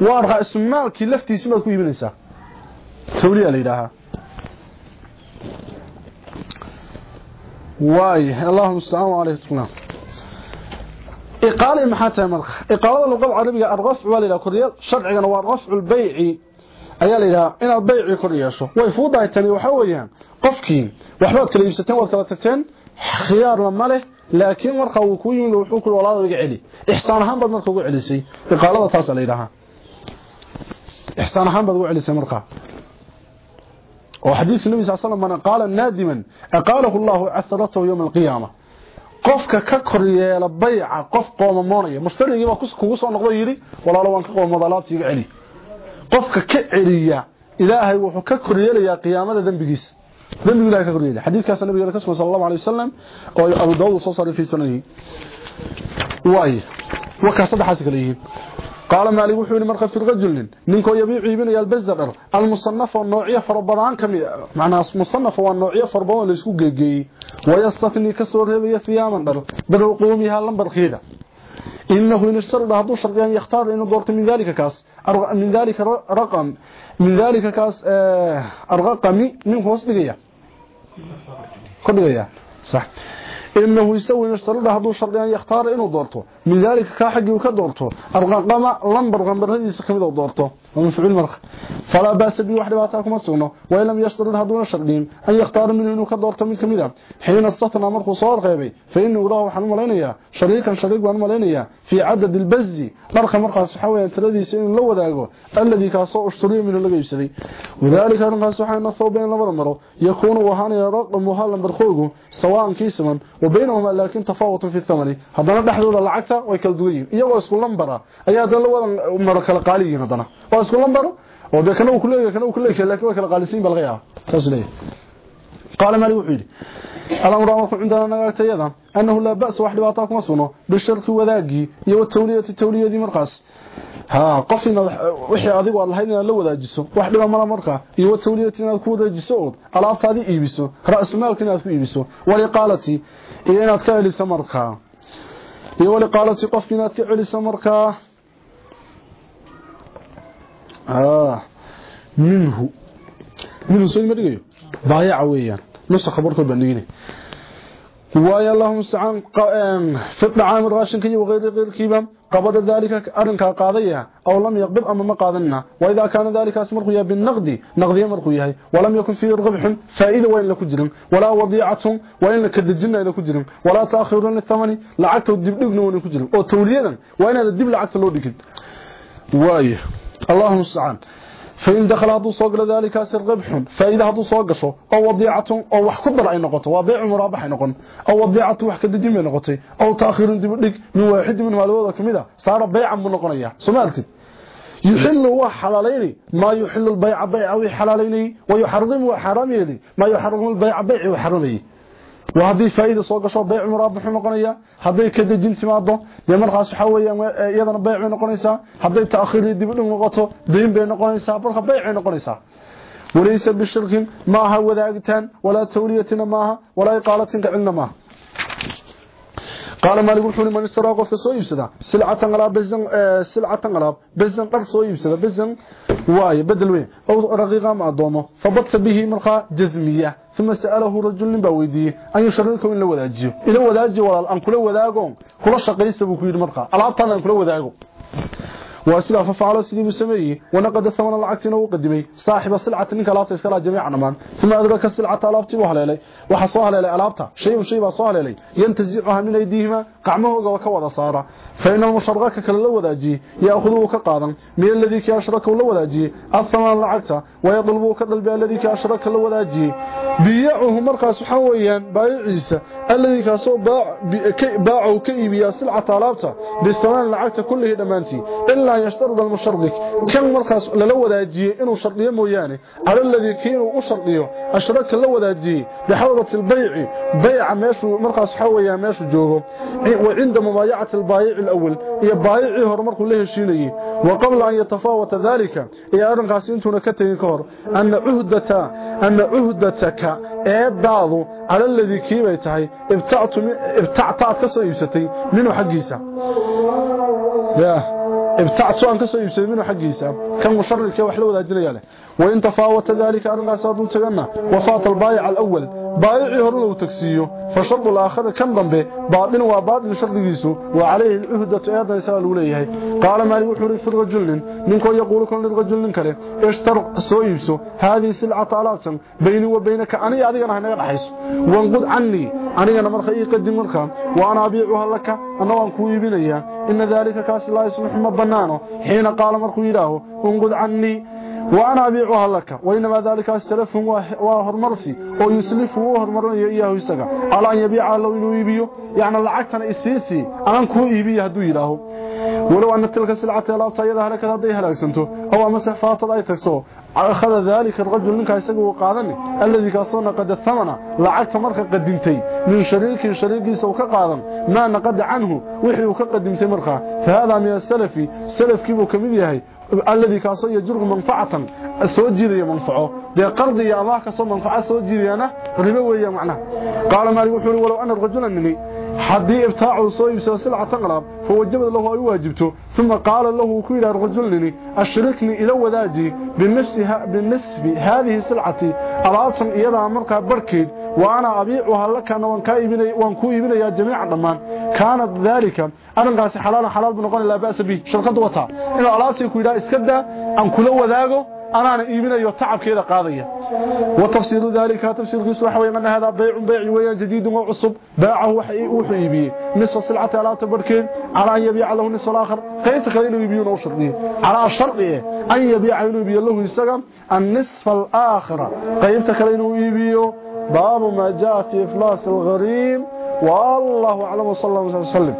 Waa raasumaalkii laftiisu baad ku iibinaysaa? Tawliya la yidhaahaa. Waay allahuma mustacaan wacalayh tuknaa وسما هذا فهمين وارغى اسمالكي لفتي سمالكو يبنيسا تولية ليداها واي اللهم السلام عليكم إقالة محاتها مرخ إقالة اللغة العربية الرفع والإلى كوريا شرعنا والرفع البيعي أيها لها إن البيع كورياشو ويفوضها التاني وحويا قفكي وحبات كليبستين والكلاتتين خيار لما له لكن مرخة وكوين وحوك الولاء وقعلي إحسانها بد مرخة وقعلي سي إقالة تاسع لها إحسانها بد وقعلي سي مرخة وحديث النبي صلى الله عليه وسلم من قال نادما أقاله الله عثرته يوم القيامة qofka ka kor yeela bayca qof qoomamoonaya mushtarigiiba kugu soo noqdo yidhi walaalo waan ka qoomada alaabta iga celi qofka ka celiya ilaahay wuxuu ka koryeelayaa qiyaamada dambigiisa dambigu ilaahay ka koryeelaya xadiidkaas nabiga ka sugan sallallahu alayhi wasallam oo Abu Dawud soo saaray fi sunanihi waka sadexaas kale yihiin قال مالك وحو مرخ في الرجل نينكو يبيع يبينيا البزدر المصنف والنوعية فربدان كمي معناها مصنف والنوعية فربدان لا اسكو غيغي ويستثني كسو ريبيا فيامن در بالقومها لمبر خيده إنه إن الشرط هذو شرطيان يختار إنه دورت من ذلك كاس. من ذلك رقم من ذلك كاس الرقمي من هوس دغيا كدغيا صح. inahu isawina shtarida hadduu shardiyan yakhtaara inuu doorto. من ذلك كحقي وكدورته الرقم لمبر غنبرهديس كميد ومن فعل مرخ. فلا بأس بي واحد باتاكم سنه وإن لم يشتر يشترط دون الشرطين أن يختار من انه كدورته من كميد حين استثنى مرخ صار قيبي فإنه راه وحن ملينيا. شريكا شريك وان ملينيا. في عدد البزي مرخ مرخ سحوي تلديس ان لو وداغو الذي كاسو أشتري من لغا يبسدي وذلك أن قاس وحنا صوبين مرو. يكون وهان رقم وهان لمبر خوغو. سواء كيسمن. وبينهما لكن تفاوت في الثمن. هذا دخلوا العكس. xogta way kala duwan yihiin iyagoo isku lambara ayaa hadana la wada maro kala qaali yihiin hadana waa isku lambaro oo de kana uu kuleeyahay kana uu kuleeyahay laakiin way kala qaalisiin bal gayaa taas leeyahay قال مالي وحيدي الأمر أمركم عندنا نقاك أيضا أنه لا بأس واحد بعطاكم أصنه بالشرك وذاقي يو التولية التولية دي مرقص. ها قفنا وحي أذيب والله إذن لو ذاجسه واحد بأمر مرقى يو التولية إنه كو ذاجسه ألعبت هذه إيبسه رأس مالك إنه إيبسه ولقالتي إنه كالي سمرقى iyo inaad ka heliso marka. Iyo wali qaalati qofka inaad ka celiso marka ah minhu وايا اللهم استعان في الطعام الراشنكي وغير غير كيبا قبض ذلك أرنكا قاضيها أو لم يقبض أما ما قاضنا وإذا كان ذلك اسم خيا بالنقد نقضي أمر ولم يكن فيه ربح فائدة وإن لك جرم. ولا وضيعة وإن لك الجنة لك جرم. ولا تأخير للثمن لعكت الدب لبن وإن لك جرم. أو توليدا وإن هذا الدب لعكت لو دكت وايا اللهم استعان. فإن دخل هذا صوغ لذلك سر ربح فإذا هذا صوغشو أو وضيعة أو وح كدر أي نقطة وبيع مرابح نقن أو وضيعة وح كدجم نقطة أو تأخير دبدق من واحد من مالوده كميدا صار بيعا منقنيا سمعت يحل هو حلالين ما يحل البيع بيع وحلالين ويحرم وحرامين ما يحرم البيع بيع وحرامين وهذه gasho beec muraabax noqonaya haday ka dajin timaado de markaas waxa weeyaan iyadana beec noqonaysa haday taakhiir dib u noqoto deyn bay noqonaysaa marka beec noqonaysaa وليس بالشرك معها وذاقتان ولا توليتنا معها ولا إقالة كعلنا معها قال مالك وحول من اشترى قفك سو يبسدا سلعة غلاب بزن سلعة غلاب بزن قد سو يبسدا بزن واي بدل وين او رقيقه ما دومه فبط به مرخا جزميه ثم سأله رجل باويدي أن يشركه إن لو وداجيه إلا وداجيه ولا أن كل وداجون كل شقيسة بكوير مرقى ألعبتنا أن كل وداجون واسلا ففعلوا سيدي بسمي ونقد ثمن العقدين وقدمي صاحب السلعة انك لا تسكر جميعا ما ثم أدرك السلعة الافتي وهليلي وحصوها ليلي الافته شيء شيء وصوها ليلي. ينتزعها من أيديهما. قعمه وقوا كودا سارا فإن المشرقه كل لو وداجي. ياخذوه كقادن من الذي كأشرك لو وداجي. الثمن العقده ويطلبوه كطلب الذي كأشرك لو وداجي. بيعه مرقى سبحان ويان بايعيسى الذي كاسو باع باعه كايبيا سلعة الافته بالثمن العقده كله دمانتي إلا العكسة كله دمانتي إلا يشترط المشرق كم مركز لو وداجيه انه شرطيه مويانه على الذي كانوا اشرطيه اشرك لو وداجيه بحوضه البيع بيع ماشو مركز حويا ماشو جوجو وعند مبايعه البائع الاول هي بائعي هور markuu la heshiinayay وقبل ان يتفاوت ذلك يا ارنقاس انتuna ka tagin ka hor ان عهدتا ان عهدتك eedaadu على الذي kiibay tahay ibtactu ibtactaad ka soo iibsatay minuu xaqiisa yaa ابتعت أن كسو يبسد منه حقيسا كان مشرك وحلو ذا جنيا له وإن تفاوت ذلك أرنقا سادون تغنى وفات البايع الأول بايعي هرلو تكسيو فشرط الآخر كم ضمبه باطن وباطن شرطيسو وعليه العهدة أيضا يسأل وليه قال مالي وحوري في الرجل منكم يقول كل الرجل كله اشتر سويبسو هذه سلعة آلابتا بيني وبينك أنا أذينا هنا الحيس وانقض عني أنا أنا مرخي يقدم مرخا وأنا أبيعها لك أنا وأنكو يبينيا إن ذلك كاس لا يصلح ما بنانه حين قال مرخو يراه انقض عني وأنا ابيعها لك وإنما ذلك السلف هو هرمرسي أو يسلف هو هرمرنيو إياه اسغا الا أن يبيع لو إنه يبيو يعني لعقتنا إسيسي. ان كو يبيو هدو يراهو ولو أن تلك السلعة لاابتيده هلكت هدي هلاكسنتو أو مسافاتد أي تكسو. أخذ ذلك الرجل منك يسقو قادني الذي كاسونا قد الثمن. لعقت مركا قدمتي من شريك شريكي سو كقادن ما نقد عنه. وحي وكقدمتي مركا فهذا من السلفي سلف كيبو كميد الذي كاسو يجرغ منفعة سو جيريه منفعه. دي قرض يا الله كاسو منفعة سو أنا، ربا ويا معناه قال ما مالك وحوري ولو أن الرجل مني حدي ابتاعه سو يبسو سلعة تقرب فوجب له اي واجبته ثم قال له كيل الرجل مني أشركني إلى وداجي بنفسها بنفس هذه سلعتي اراصم يدا مرقه بركيد. wa ana abiicuha lakana waan kuu iibinayaa jamiican dhammaan kaanat daalika arrinkaasi xalaalan xalaal buu noqonaya laa ba'sa bih sharkadu wataa inuu alaabtii ku yidhaha iska daa aan kula wadaago أنا إيمنا تعب كذا قاضية وتفسير ذلك تفسير قيس وحوي أن هذا بيع بيع ويا جديد وعصب باعه وحي وحي به نصف السلعة على تبركين على أن يبيع له نصف الآخر قيت كلين يبيعون وشرطيه على الشرط أن يبيع يبيع له يستقم النصف الآخر قيت كلين يبيع باب ما جاء في إفلاس الغريم والله أعلم وصلى الله عليه وسلم.